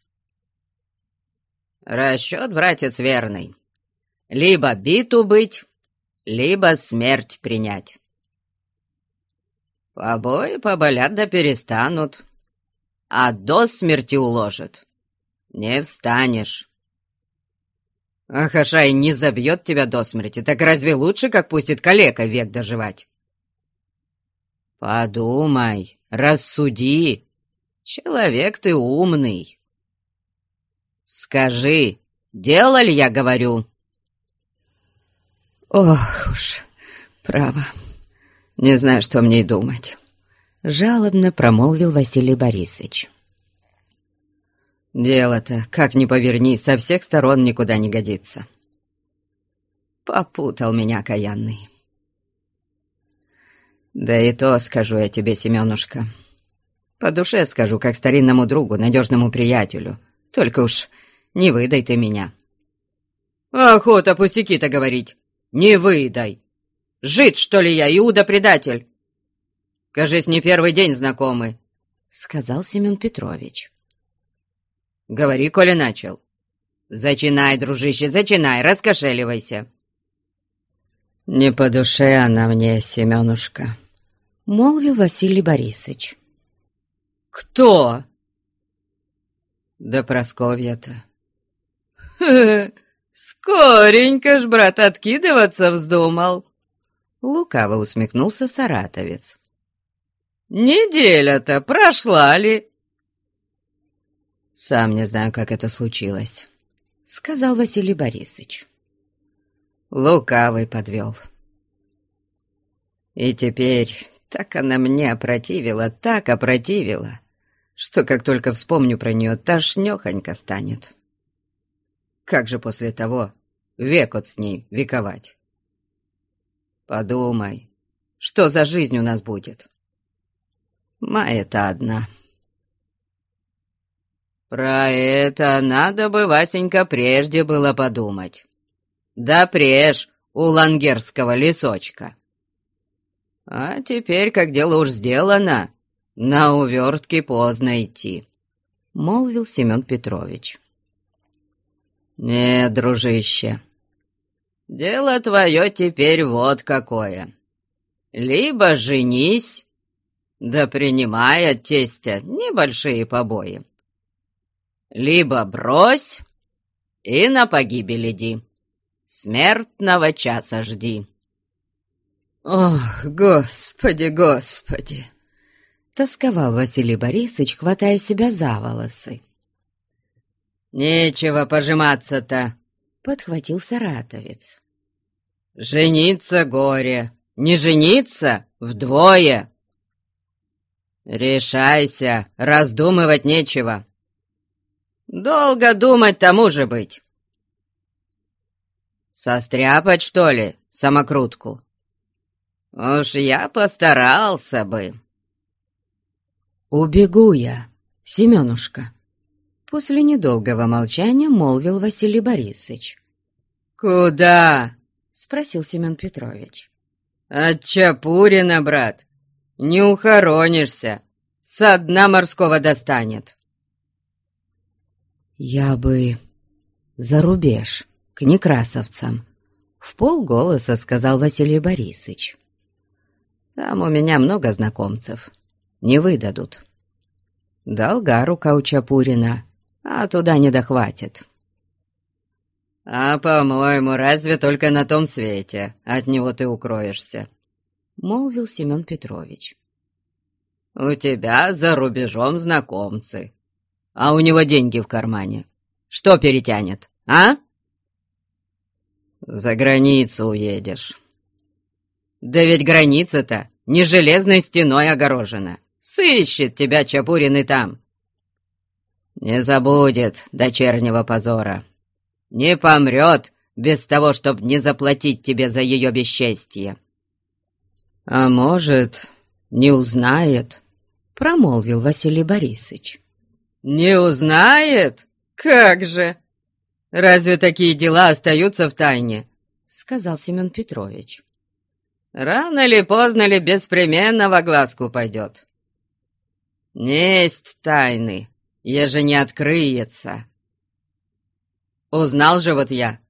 Расчет, братец, верный. Либо биту быть, либо смерть принять. Побои поболят да перестанут, а до смерти уложит. Не встанешь. Ах, Ашай не забьет тебя до смерти, так разве лучше, как пустит калека век доживать? Подумай, рассуди. Человек ты умный. Скажи, делал ли я говорю? Ох уж, право, не знаю, что мне и думать. — жалобно промолвил Василий Борисович. «Дело-то, как ни поверни, со всех сторон никуда не годится. Попутал меня каянный. Да и то скажу я тебе, Семенушка. По душе скажу, как старинному другу, надежному приятелю. Только уж не выдай ты меня». «Охота пустяки-то говорить! Не выдай! Жить, что ли, я, Иуда-предатель!» Кажись, не первый день знакомы», — сказал Семен Петрович. «Говори, коли начал. Зачинай, дружище, зачинай, раскошеливайся». «Не по душе она мне, Семенушка», — молвил Василий Борисович. «Кто?» «Да Просковья-то». [laughs] «Скоренько ж, брат, откидываться вздумал!» Лукаво усмехнулся саратовец. «Неделя-то прошла ли?» «Сам не знаю, как это случилось», — сказал Василий Борисович. Лукавый подвел. И теперь так она мне опротивила, так опротивила, что как только вспомню про нее, тошнёхонько станет. Как же после того век от с ней вековать? Подумай, что за жизнь у нас будет? Мая-то одна. Про это надо бы, Васенька, прежде было подумать. Да преж у лангерского лесочка. А теперь, как дело уж сделано, на увертке поздно идти, — молвил Семен Петрович. «Не, дружище, дело твое теперь вот какое. Либо женись, да принимай от тестя небольшие побои, либо брось и на погибель иди, смертного часа жди». «Ох, господи, господи!» — тосковал Василий Борисович, хватая себя за волосы. «Нечего пожиматься-то!» — подхватил саратовец. «Жениться горе, не жениться вдвое!» «Решайся, раздумывать нечего!» «Долго думать тому же быть!» «Состряпать, что ли, самокрутку?» «Уж я постарался бы!» «Убегу я, Семенушка!» После недолгого молчания молвил Василий Борисович. «Куда?» — спросил Семен Петрович. «От Чапурина, брат, не ухоронишься, со дна морского достанет». «Я бы за рубеж, к некрасовцам», — в полголоса сказал Василий Борисович. «Там у меня много знакомцев, не выдадут. Долга рука у Чапурина, а туда не дохватит. «А, по-моему, разве только на том свете от него ты укроешься?» — молвил Семен Петрович. «У тебя за рубежом знакомцы, а у него деньги в кармане. Что перетянет, а?» «За границу уедешь». «Да ведь граница-то не железной стеной огорожена. Сыщет тебя Чапурин и там. Не забудет дочернего позора. Не помрет без того, чтобы не заплатить тебе за ее бесчестье. А может, не узнает, промолвил Василий Борисович. Не узнает? Как же! Разве такие дела остаются в тайне? Сказал Семен Петрович. Рано ли, поздно ли, беспременно во глазку пойдет. Несть тайны, еже не открыется. Узнал же вот я.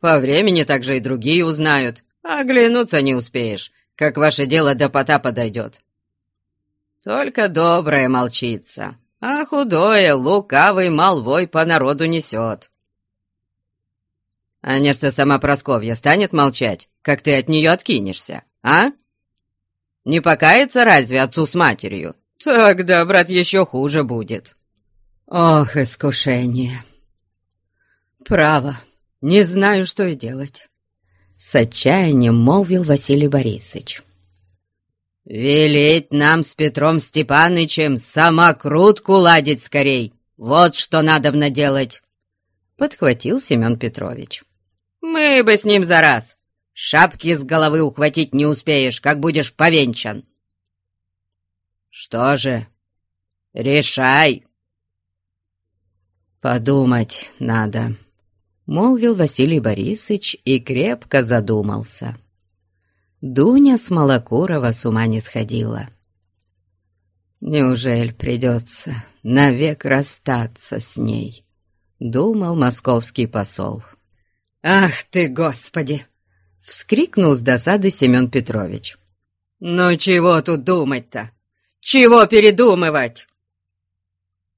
По времени также и другие узнают. Оглянуться не успеешь, как ваше дело до пота подойдет. Только доброе молчится, а худое, лукавый молвой по народу несет. А не что сама Просковья станет молчать, как ты от нее откинешься, а? Не покается разве отцу с матерью? Тогда, брат, еще хуже будет. Ох, искушение. Право, не знаю, что и делать. С отчаянием молвил Василий Борисович. «Велеть нам с Петром Степанычем самокрутку ладить скорей. Вот что надо делать!» Подхватил Семен Петрович. «Мы бы с ним за раз. Шапки с головы ухватить не успеешь, как будешь повенчан». «Что же, решай!» «Подумать надо», — молвил Василий Борисович и крепко задумался. Дуня Смолокурова с ума не сходила. Неужели придется навек расстаться с ней? Думал московский посол. «Ах ты, Господи!» — вскрикнул с досады Семен Петрович. «Ну чего тут думать-то? Чего передумывать?»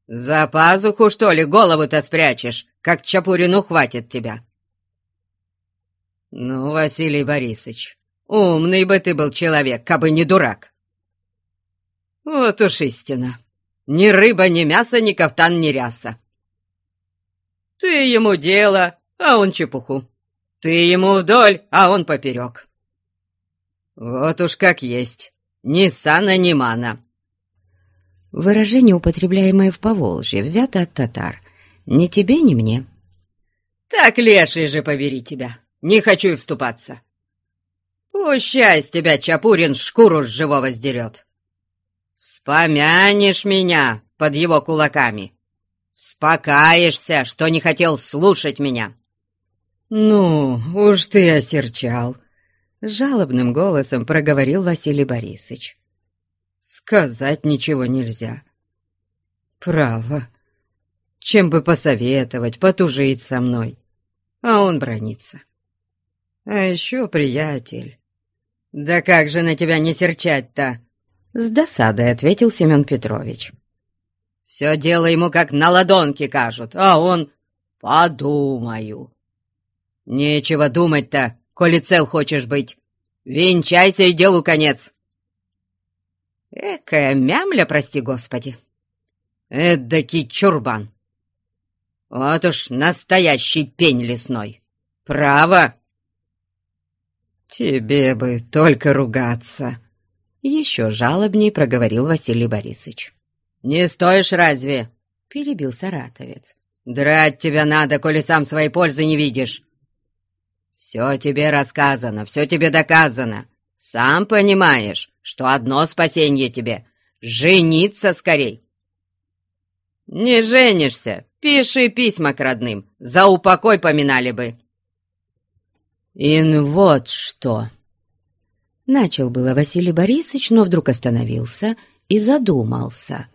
«За пазуху, что ли, голову-то спрячешь, как Чапурину хватит тебя?» «Ну, Василий Борисович, умный бы ты был человек, кабы не дурак!» «Вот уж истина! Ни рыба, ни мясо, ни кафтан, ни ряса!» «Ты ему дело, а он чепуху!» Ты ему вдоль, а он поперек. Вот уж как есть. Ни сана, ни мана. Выражение, употребляемое в Поволжье, взято от татар. Ни тебе, ни мне. Так леший же побери тебя. Не хочу и вступаться. Пущай тебя Чапурин шкуру с живого сдерет. Вспомянешь меня под его кулаками. Спокаешься, что не хотел слушать меня. «Ну, уж ты осерчал!» — жалобным голосом проговорил Василий Борисович. «Сказать ничего нельзя. Право. Чем бы посоветовать, потужить со мной, а он бронится. А еще, приятель, да как же на тебя не серчать-то?» С досадой ответил Семен Петрович. «Все дело ему как на ладонке кажут, а он...» «Подумаю, «Нечего думать-то, коли цел хочешь быть. Венчайся и делу конец!» Экая мямля, прости господи. Эдакий чурбан. Вот уж настоящий пень лесной. Право. Тебе бы только ругаться. Еще жалобней проговорил Василий Борисович. Не стоишь разве? Перебил саратовец. Драть тебя надо, коли сам своей пользы не видишь. «Все тебе рассказано, все тебе доказано. Сам понимаешь, что одно спасение тебе — жениться скорей. Не женишься, пиши письма к родным, за упокой поминали бы». «Ин вот что!» Начал было Василий Борисович, но вдруг остановился и задумался.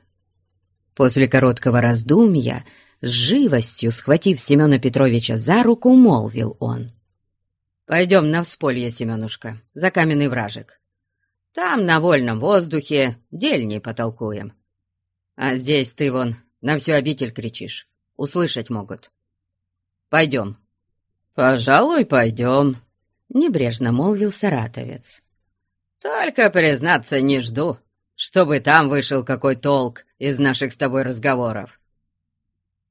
После короткого раздумья, с живостью схватив Семена Петровича за руку, молвил он. Пойдем на всполье, Семенушка, за каменный вражек. Там на вольном воздухе дельней потолкуем. А здесь ты вон на всю обитель кричишь. Услышать могут. Пойдем. Пожалуй, пойдем, — небрежно молвил саратовец. Только, признаться, не жду, чтобы там вышел какой толк из наших с тобой разговоров.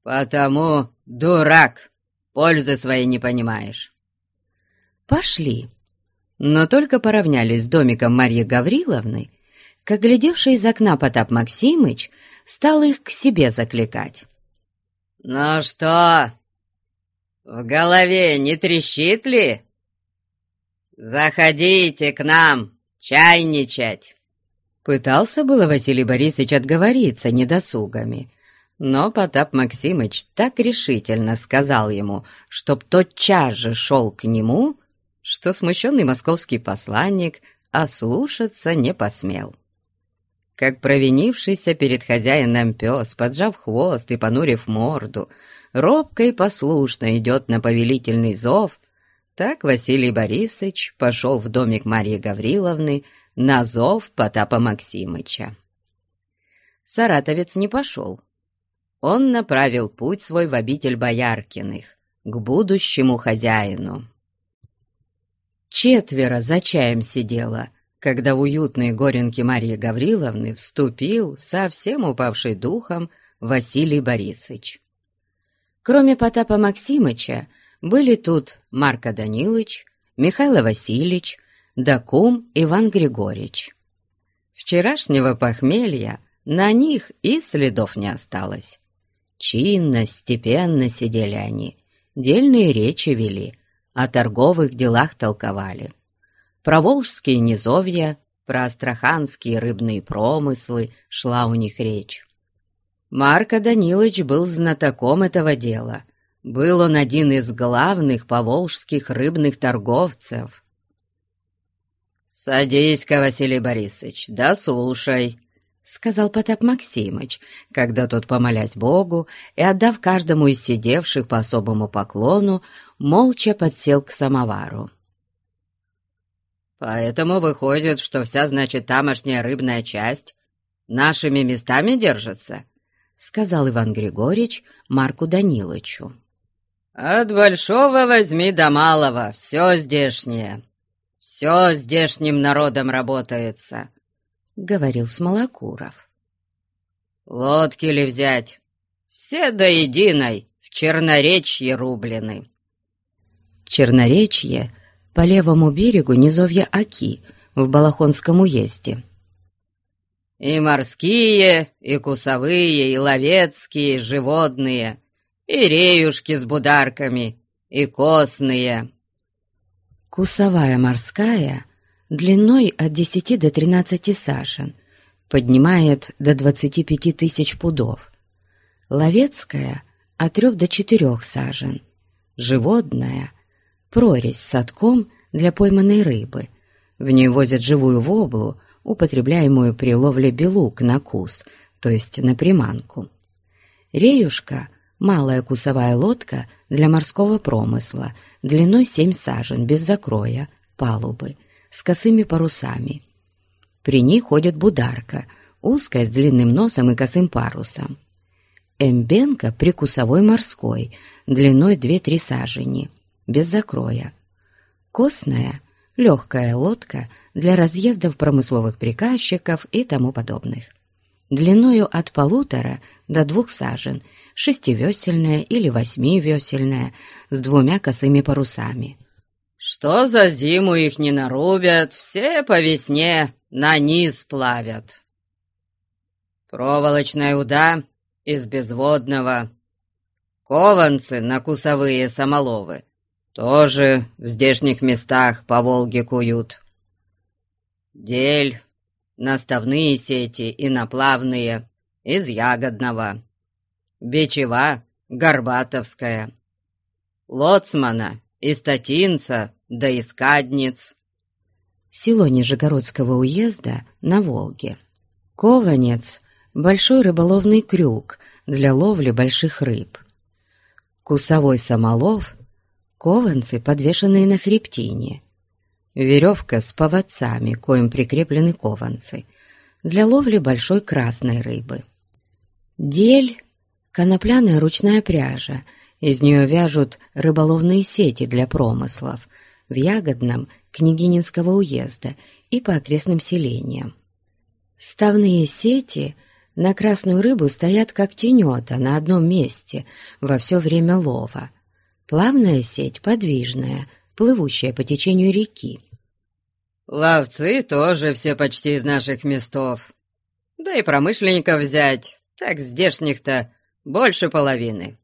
Потому, дурак, пользы своей не понимаешь. Пошли. Но только поравнялись с домиком Марьи Гавриловны, как глядевший из окна Потап Максимыч стал их к себе закликать. «Ну что, в голове не трещит ли? Заходите к нам чайничать!» Пытался было Василий Борисович отговориться недосугами, но Потап Максимыч так решительно сказал ему, чтоб тотчас же шел к нему, что смущенный московский посланник ослушаться не посмел. Как провинившийся перед хозяином пес, поджав хвост и понурив морду, робко и послушно идет на повелительный зов, так Василий Борисович пошел в домик Марьи Гавриловны на зов Потапа Максимыча. Саратовец не пошел. Он направил путь свой в обитель Бояркиных, к будущему хозяину. Четверо за чаем сидела, когда в уютные горенки Марьи Гавриловны вступил, совсем упавший духом, Василий Борисович. Кроме Потапа Максимыча, были тут Марко Данилович, Михаил Васильевич, Дакум Иван Григорьевич. Вчерашнего похмелья на них и следов не осталось. Чинно, степенно сидели они, дельные речи вели, о торговых делах толковали. Про волжские низовья, про астраханские рыбные промыслы шла у них речь. Марко Данилович был знатоком этого дела. Был он один из главных поволжских рыбных торговцев. «Садись-ка, Василий Борисович, да слушай», — сказал Потап Максимыч, когда тот, помолясь Богу и отдав каждому из сидевших по особому поклону, молча подсел к самовару. «Поэтому выходит, что вся, значит, тамошняя рыбная часть нашими местами держится», — сказал Иван Григорьевич Марку Данилычу. «От большого возьми до малого, все здешнее, все здешним народом работается», — говорил Смолокуров. «Лодки ли взять? Все до единой в Черноречье рублены». Черноречье по левому берегу низовья Оки в Балахонском уезде. «И морские, и кусовые, и ловецкие, и животные, и реюшки с бударками, и костные». Кусовая морская длиной от 10 до 13 сажен, поднимает до 25 тысяч пудов. Ловецкая от 3 до 4 сажен, животная – прорезь с садком для пойманной рыбы. В ней возят живую воблу, употребляемую при ловле белук на кус, то есть на приманку. Реюшка – малая кусовая лодка для морского промысла, длиной 7 сажен, без закроя, палубы – с косыми парусами. При ней ходит бударка, узкая с длинным носом и косым парусом. Эмбенка прикусовой морской, длиной 2-3 сажени, без закроя. Костная — легкая лодка для разъездов промысловых приказчиков и тому подобных. Длиною от полутора до двух сажен, шестивесельная или восьмивесельная, с двумя косыми парусами. Что за зиму их не нарубят, все по весне на низ плавят. Проволочная уда из безводного, кованцы на кусовые самоловы тоже в здешних местах по Волге куют. Дель, наставные сети и наплавные из ягодного, бичева горбатовская, лоцмана и статинца да искадниц. Село Нижегородского уезда на Волге. Кованец — большой рыболовный крюк для ловли больших рыб. Кусовой самолов — кованцы, подвешенные на хребтине. Веревка с поводцами, коим прикреплены кованцы, для ловли большой красной рыбы. Дель — конопляная ручная пряжа, из нее вяжут рыболовные сети для промыслов, в Ягодном Княгининского уезда и по окрестным селениям. Ставные сети на красную рыбу стоят как тенета на одном месте во все время лова. Плавная сеть подвижная, плывущая по течению реки. Ловцы тоже все почти из наших местов. Да и промышленников взять, так здешних-то больше половины.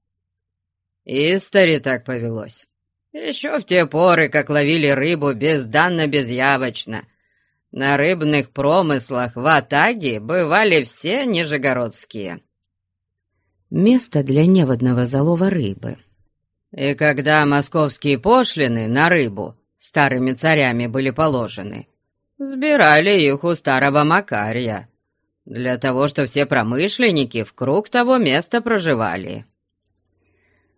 И старе так повелось. Еще в те поры, как ловили рыбу безданно-безявочно. На рыбных промыслах в Атаге бывали все нижегородские. Место для неводного залова рыбы. И когда московские пошлины на рыбу старыми царями были положены, сбирали их у старого Макария, для того, что все промышленники в круг того места проживали.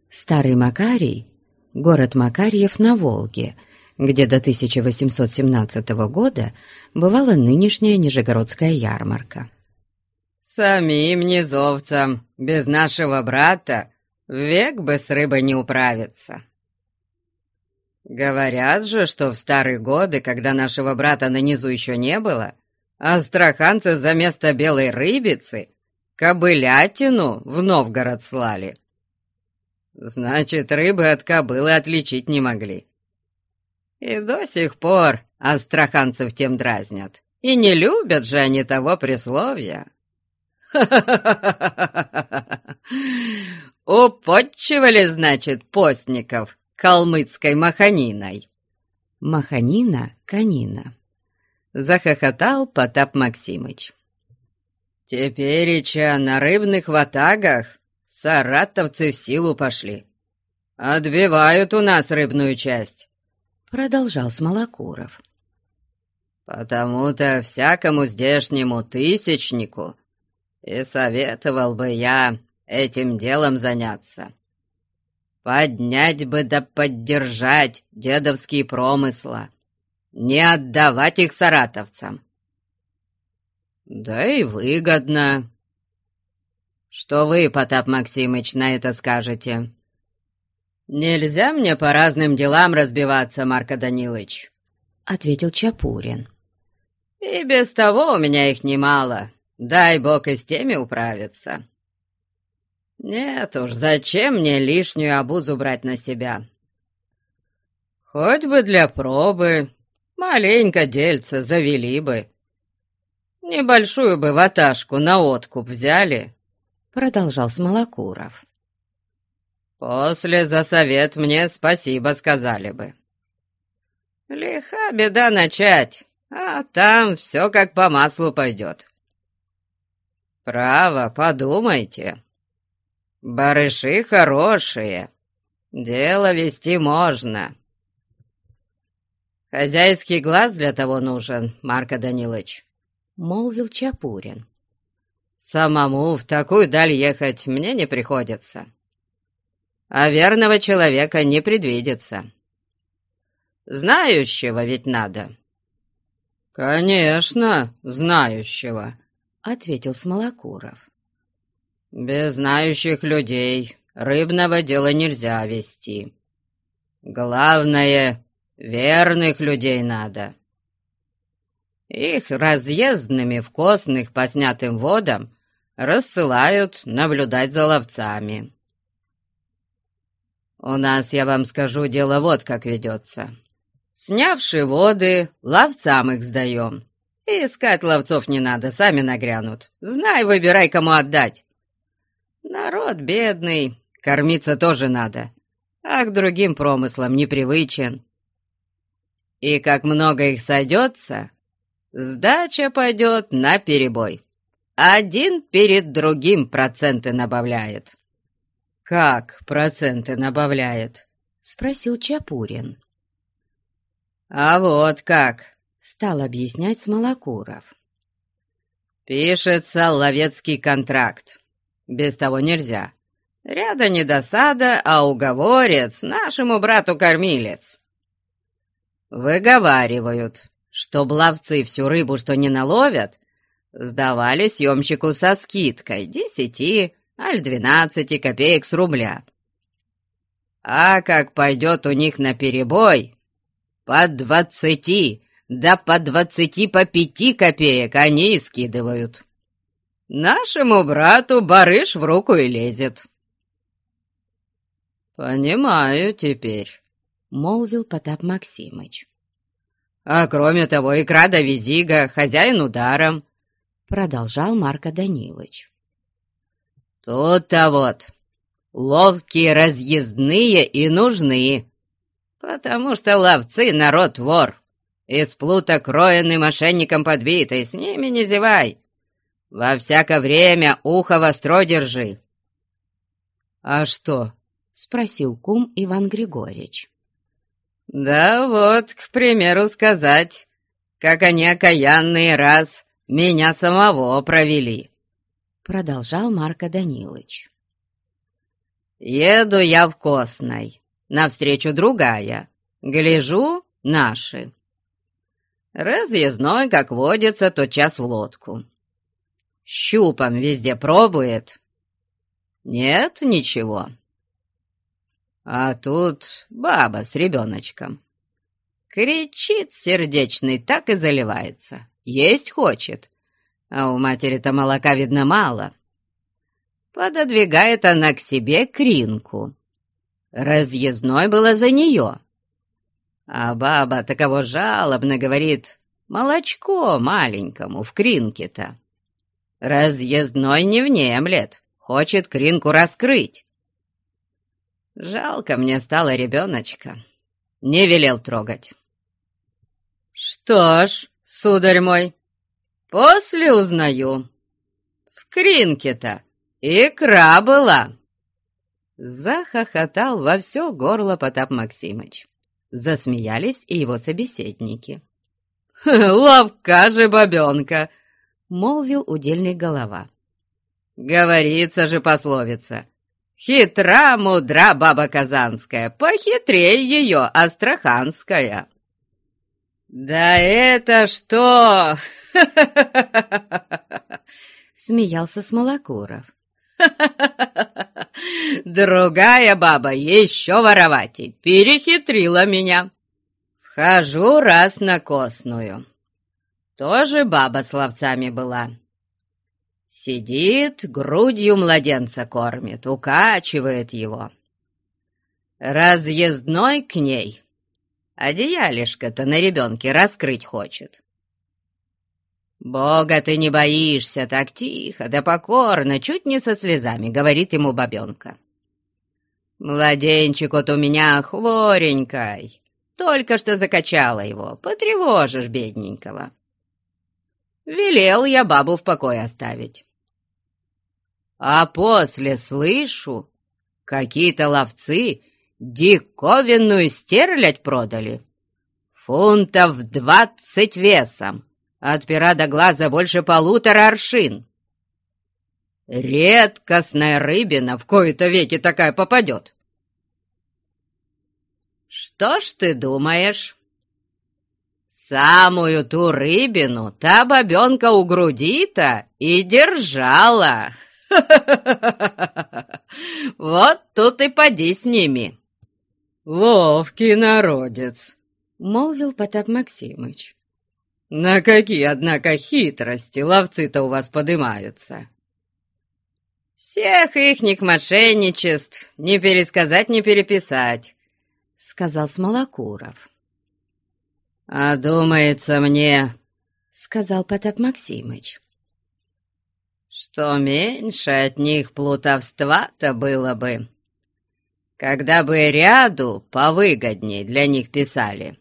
Старый Макарий город Макарьев на Волге, где до 1817 года бывала нынешняя Нижегородская ярмарка. «Самим низовцам без нашего брата век бы с рыбой не управиться», Говорят же, что в старые годы, когда нашего брата на низу еще не было, астраханцы за место белой рыбицы кобылятину в Новгород слали. Значит, рыбы от кобылы отличить не могли. И до сих пор астраханцев тем дразнят. И не любят же они того присловия. [laughs] Уподчивали, значит, постников калмыцкой маханиной. Маханина — конина. Захохотал Потап Максимыч. Тепереча на рыбных ватагах Саратовцы в силу пошли. Отбивают у нас рыбную часть, продолжал Смолокуров. Потому-то всякому здешнему тысячнику и советовал бы я этим делом заняться. Поднять бы да поддержать дедовские промысла, не отдавать их саратовцам. Да и выгодно. Что вы, Потап Максимыч, на это скажете? Нельзя мне по разным делам разбиваться, Марко Данилович, — ответил Чапурин. И без того у меня их немало. Дай бог и с теми управиться. Нет уж, зачем мне лишнюю обузу брать на себя? Хоть бы для пробы, маленько дельца завели бы. Небольшую бы ваташку на откуп взяли, продолжал Смолокуров. После за совет мне спасибо сказали бы. Лиха беда начать, а там все как по маслу пойдет. Право, подумайте. Барыши хорошие, дело вести можно. Хозяйский глаз для того нужен, Марко Данилович, — молвил Чапурин. Самому в такую даль ехать мне не приходится. А верного человека не предвидится. Знающего ведь надо. «Конечно, знающего», — ответил Смолокуров. Без знающих людей рыбного дела нельзя вести. Главное, верных людей надо. Их разъездными в костных по снятым водам рассылают наблюдать за ловцами. У нас, я вам скажу, дело вот как ведется. Снявши воды, ловцам их сдаем. И искать ловцов не надо, сами нагрянут. Знай, выбирай, кому отдать. Народ бедный, кормиться тоже надо, а к другим промыслам непривычен. И как много их сойдется, сдача пойдет на перебой. Один перед другим проценты набавляет. «Как проценты набавляет?» — спросил Чапурин. «А вот как!» — стал объяснять Смолокуров. «Пишется ловецкий контракт. Без того нельзя. Ряда не досада, а уговорец нашему брату-кормилец. Выговаривают, что блавцы всю рыбу, что не наловят, сдавали съемщику со скидкой десяти, аль двенадцати копеек с рубля. А как пойдет у них на перебой, по двадцати, да по двадцати по пяти копеек они и скидывают. Нашему брату барыш в руку и лезет. «Понимаю теперь», — молвил Потап Максимыч. «А кроме того, икра да визига, хозяин ударом», — продолжал Марко Данилович. «Тут-то вот ловкие разъездные и нужны, потому что ловцы — народ вор, из плута кроенный мошенником подбитый, с ними не зевай». Во всякое время ухо востро держи. А что? Спросил кум Иван Григорьевич. Да вот, к примеру, сказать, как они окаянный раз меня самого провели. Продолжал Марко Данилович. Еду я в Костной, навстречу другая. Гляжу, наши. Разъездной, как водится, тот час в лодку щупом везде пробует. Нет ничего. А тут баба с ребеночком. Кричит сердечный, так и заливается. Есть хочет, а у матери-то молока, видно, мало. Пододвигает она к себе кринку. Разъездной было за нее. А баба таково жалобно говорит, молочко маленькому в кринке-то. Разъездной не внемлет, хочет кринку раскрыть. Жалко мне стало ребеночка, не велел трогать. Что ж, сударь мой, после узнаю. В кринке-то икра была. Захохотал во все горло Потап Максимыч. Засмеялись и его собеседники. ловка же бабенка!» — молвил удельный голова. «Говорится же пословица. Хитра, мудра баба казанская, похитрее ее астраханская». «Да это что?» [laughs] Смеялся Смолокуров. [laughs] Другая баба еще воровати перехитрила меня. Вхожу раз на костную. Тоже баба с ловцами была. Сидит, грудью младенца кормит, укачивает его. Разъездной к ней. Одеялишко-то на ребенке раскрыть хочет. «Бога ты не боишься, так тихо, да покорно, чуть не со слезами», — говорит ему бабенка. «Младенчик вот у меня хворенькой, только что закачала его, потревожишь бедненького». Велел я бабу в покое оставить. А после слышу, какие-то ловцы диковинную стерлядь продали. Фунтов двадцать весом, от пера до глаза больше полутора аршин. Редкостная рыбина в кои-то веки такая попадет. Что ж ты думаешь? Самую ту рыбину та бабенка у груди-то и держала. [laughs] Вот тут и поди с ними. Ловкий народец, — молвил Потап Максимыч. «На какие, однако, хитрости ловцы-то у вас подымаются?» «Всех ихних мошенничеств не пересказать, не переписать», — сказал Смолокуров. «А думается мне», — сказал Потап Максимыч, «что меньше от них плутовства-то было бы, когда бы ряду повыгодней для них писали».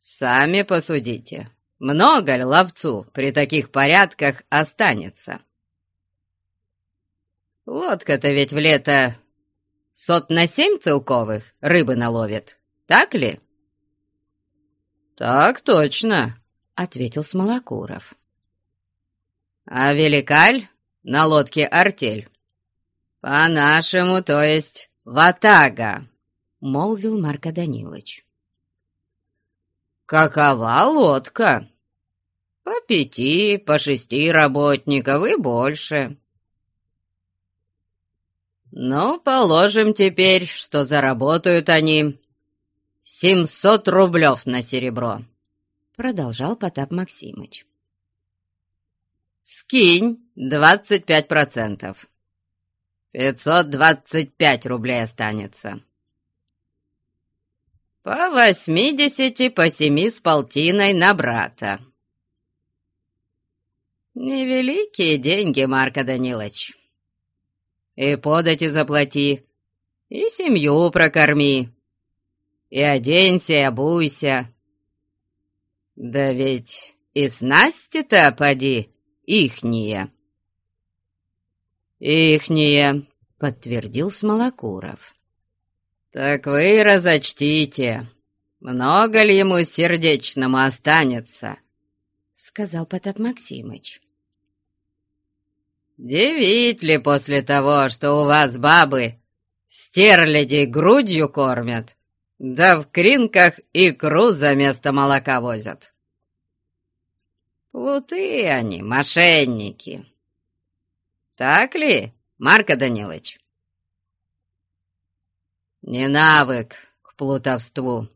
Сами посудите, много ли ловцу при таких порядках останется? Лодка-то ведь в лето сот на семь целковых рыбы наловит, так ли? «Так точно», — ответил Смолокуров. «А великаль на лодке артель. По-нашему, то есть ватага», — молвил Марко Данилович. «Какова лодка?» «По пяти, по шести работников и больше». «Ну, положим теперь, что заработают они семьсот рублев на серебро», — продолжал Потап Максимыч. «Скинь двадцать пять процентов. Пятьсот двадцать пять рублей останется». По восьмидесяти, по семи с полтиной на брата. Невеликие деньги, Марко Данилович. И подать и заплати, и семью прокорми, и оденься, и обуйся. Да ведь и снасти-то, поди, ихние. Ихние, подтвердил Смолокуров. «Так вы разочтите, много ли ему сердечному останется?» — сказал Потап Максимыч. «Девить ли после того, что у вас бабы стерлядей грудью кормят, да в кринках икру за место молока возят?» Плуты они, мошенники. Так ли, Марко Данилович? Не навык к плутовству.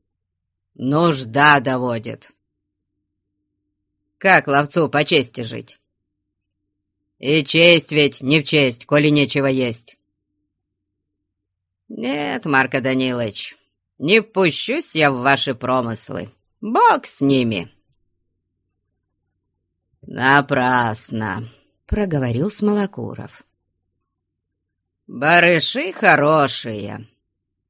Нужда доводит. Как ловцу по чести жить? И честь ведь не в честь, коли нечего есть. Нет, Марко Данилович, не пущусь я в ваши промыслы. Бог с ними. Напрасно, проговорил Смолокуров. Барыши хорошие,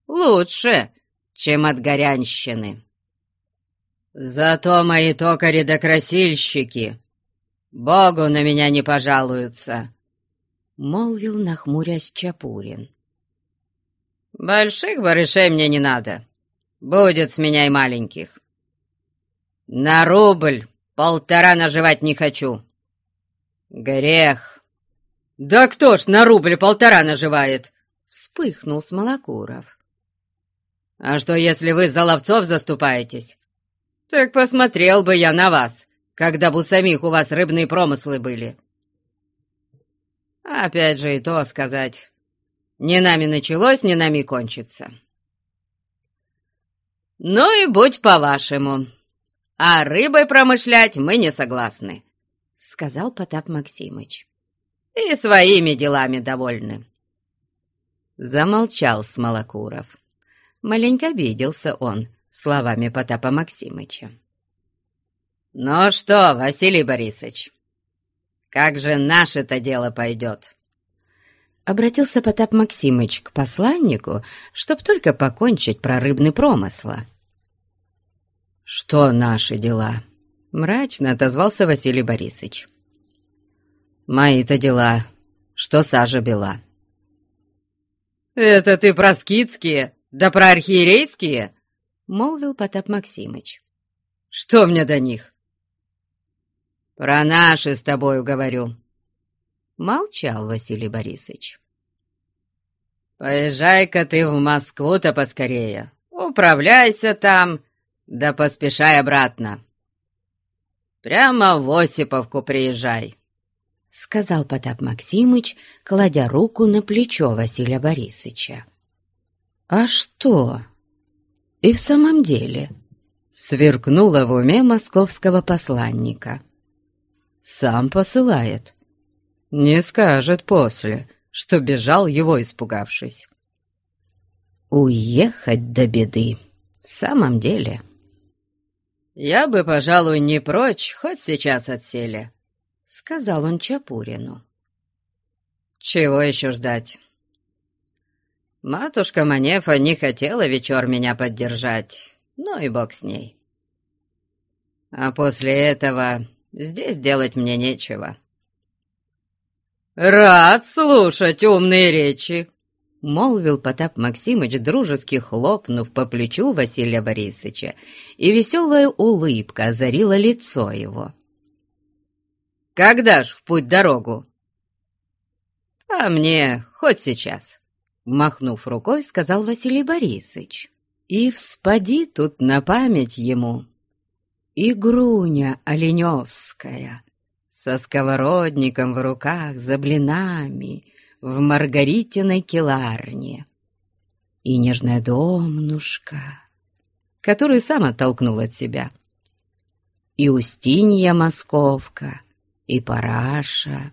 Лучше, чем от горянщины. Зато мои токари да красильщики Богу на меня не пожалуются, — молвил, нахмурясь Чапурин. Больших барышей мне не надо, будет с меня и маленьких. На рубль полтора наживать не хочу. Грех. Да кто ж на рубль полтора наживает? Вспыхнул Смолокуров. А что, если вы за ловцов заступаетесь? Так посмотрел бы я на вас, когда бы у самих у вас рыбные промыслы были. Опять же и то сказать. Не нами началось, не нами кончится. Ну и будь по-вашему. А рыбой промышлять мы не согласны, — сказал Потап Максимыч. И своими делами довольны. Замолчал Смолокуров. Маленько обиделся он словами Потапа Максимыча. «Ну что, Василий Борисович, как же наше-то дело пойдет?» Обратился Потап Максимыч к посланнику, чтоб только покончить про рыбный промысла. «Что наши дела?» — мрачно отозвался Василий Борисович. «Мои-то дела, что сажа бела». «Это ты про скидские, да про архиерейские?» — молвил Потап Максимыч. «Что мне до них?» «Про наши с тобою говорю», — молчал Василий Борисович. «Поезжай-ка ты в Москву-то поскорее, управляйся там, да поспешай обратно. Прямо в Осиповку приезжай», — сказал Потап Максимыч, кладя руку на плечо Василия Борисовича. «А что?» И в самом деле сверкнуло в уме московского посланника. Сам посылает. Не скажет после, что бежал его испугавшись. Уехать до беды. В самом деле. «Я бы, пожалуй, не прочь, хоть сейчас отсели», — сказал он Чапурину. «Чего еще ждать? Матушка Манефа не хотела вечер меня поддержать, ну и бог с ней. А после этого здесь делать мне нечего. «Рад слушать умные речи!» — молвил Потап Максимыч, дружески хлопнув по плечу Василия Борисовича, и веселая улыбка озарила лицо его. «Когда ж в путь-дорогу?» «А мне хоть сейчас». Махнув рукой, сказал Василий Борисович. И вспади тут на память ему. И Груня Оленевская со сковородником в руках за блинами в Маргаритиной келарне. И нежная домнушка, которую сам оттолкнул от себя. И Устинья Московка, и Параша.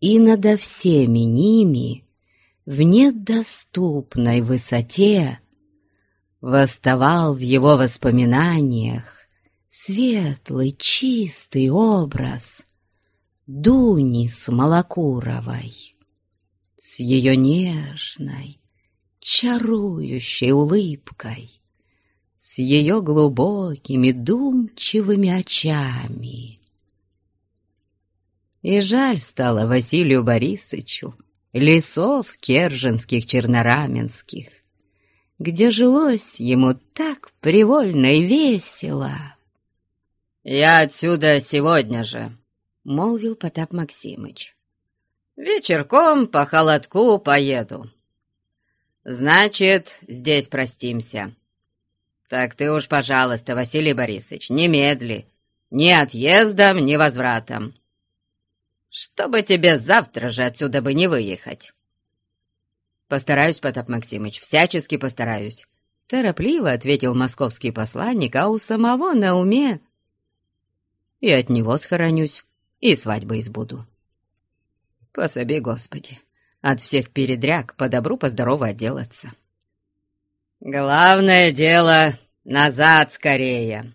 И надо всеми ними в недоступной высоте восставал в его воспоминаниях светлый, чистый образ Дуни Смолокуровой с ее нежной, чарующей улыбкой, с ее глубокими, думчивыми очами. И жаль стало Василию Борисовичу, лесов керженских чернораменских, где жилось ему так привольно и весело. «Я отсюда сегодня же», — молвил Потап Максимыч. «Вечерком по холодку поеду. Значит, здесь простимся. Так ты уж, пожалуйста, Василий Борисович, не медли, ни отъездом, ни возвратом чтобы тебе завтра же отсюда бы не выехать. Постараюсь, Потап Максимыч, всячески постараюсь. Торопливо ответил московский посланник, а у самого на уме. И от него схоронюсь, и свадьбы избуду. Пособи, Господи, от всех передряг по добру, по здорову отделаться. Главное дело — назад скорее.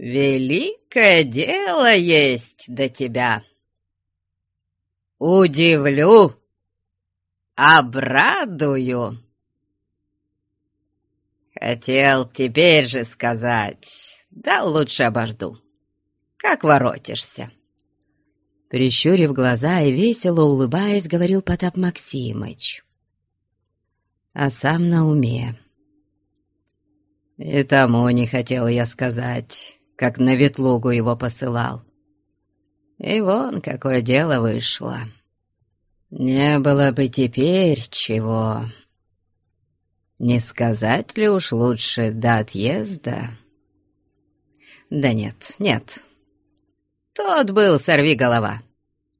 Великое дело есть до тебя. Удивлю, обрадую. Хотел теперь же сказать, да лучше обожду. Как воротишься? Прищурив глаза и весело улыбаясь, говорил Потап Максимыч. А сам на уме. И тому не хотел я сказать, как на ветлугу его посылал. И вон какое дело вышло. Не было бы теперь чего. Не сказать ли уж лучше до отъезда? Да нет, нет. Тот был сорви голова,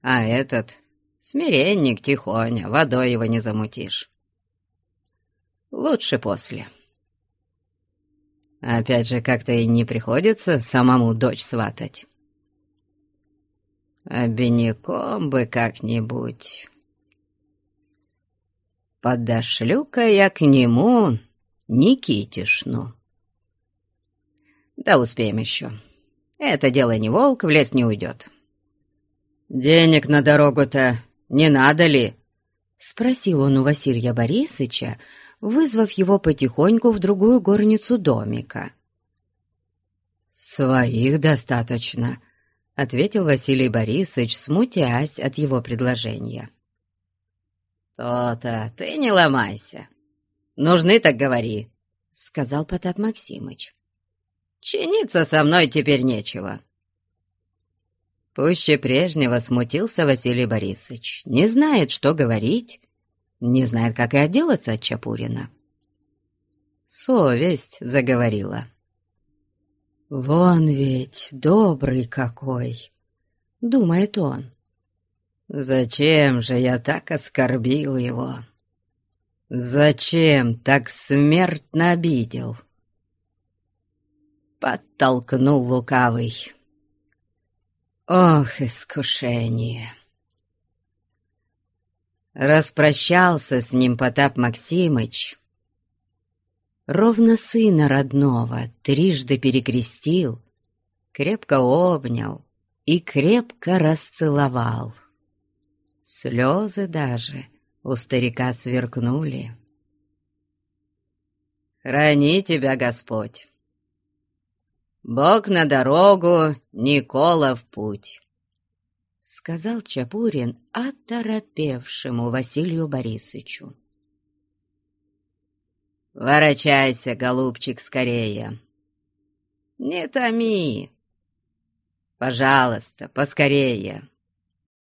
а этот смиренник тихоня, водой его не замутишь. Лучше после. Опять же, как-то и не приходится самому дочь сватать. Обиняком бы как-нибудь. Подошлю-ка я к нему Никитишну. Да успеем еще. Это дело не волк, в лес не уйдет. Денег на дорогу-то не надо ли? Спросил он у Василия Борисыча, вызвав его потихоньку в другую горницу домика. «Своих достаточно», — ответил Василий Борисович, смутясь от его предложения. «То-то, ты не ломайся. Нужны, так говори», — сказал Потап Максимыч. «Чиниться со мной теперь нечего». Пуще прежнего смутился Василий Борисович. Не знает, что говорить, не знает, как и отделаться от Чапурина. Совесть заговорила. «Вон ведь добрый какой!» — думает он. «Зачем же я так оскорбил его? Зачем так смертно обидел?» Подтолкнул лукавый. «Ох, искушение!» Распрощался с ним Потап Максимыч. Ровно сына родного трижды перекрестил, крепко обнял и крепко расцеловал. Слезы даже у старика сверкнули. «Храни тебя, Господь! Бог на дорогу, Никола в путь!» Сказал Чапурин оторопевшему Василию Борисовичу. «Ворочайся, голубчик, скорее! Не томи! Пожалуйста, поскорее!»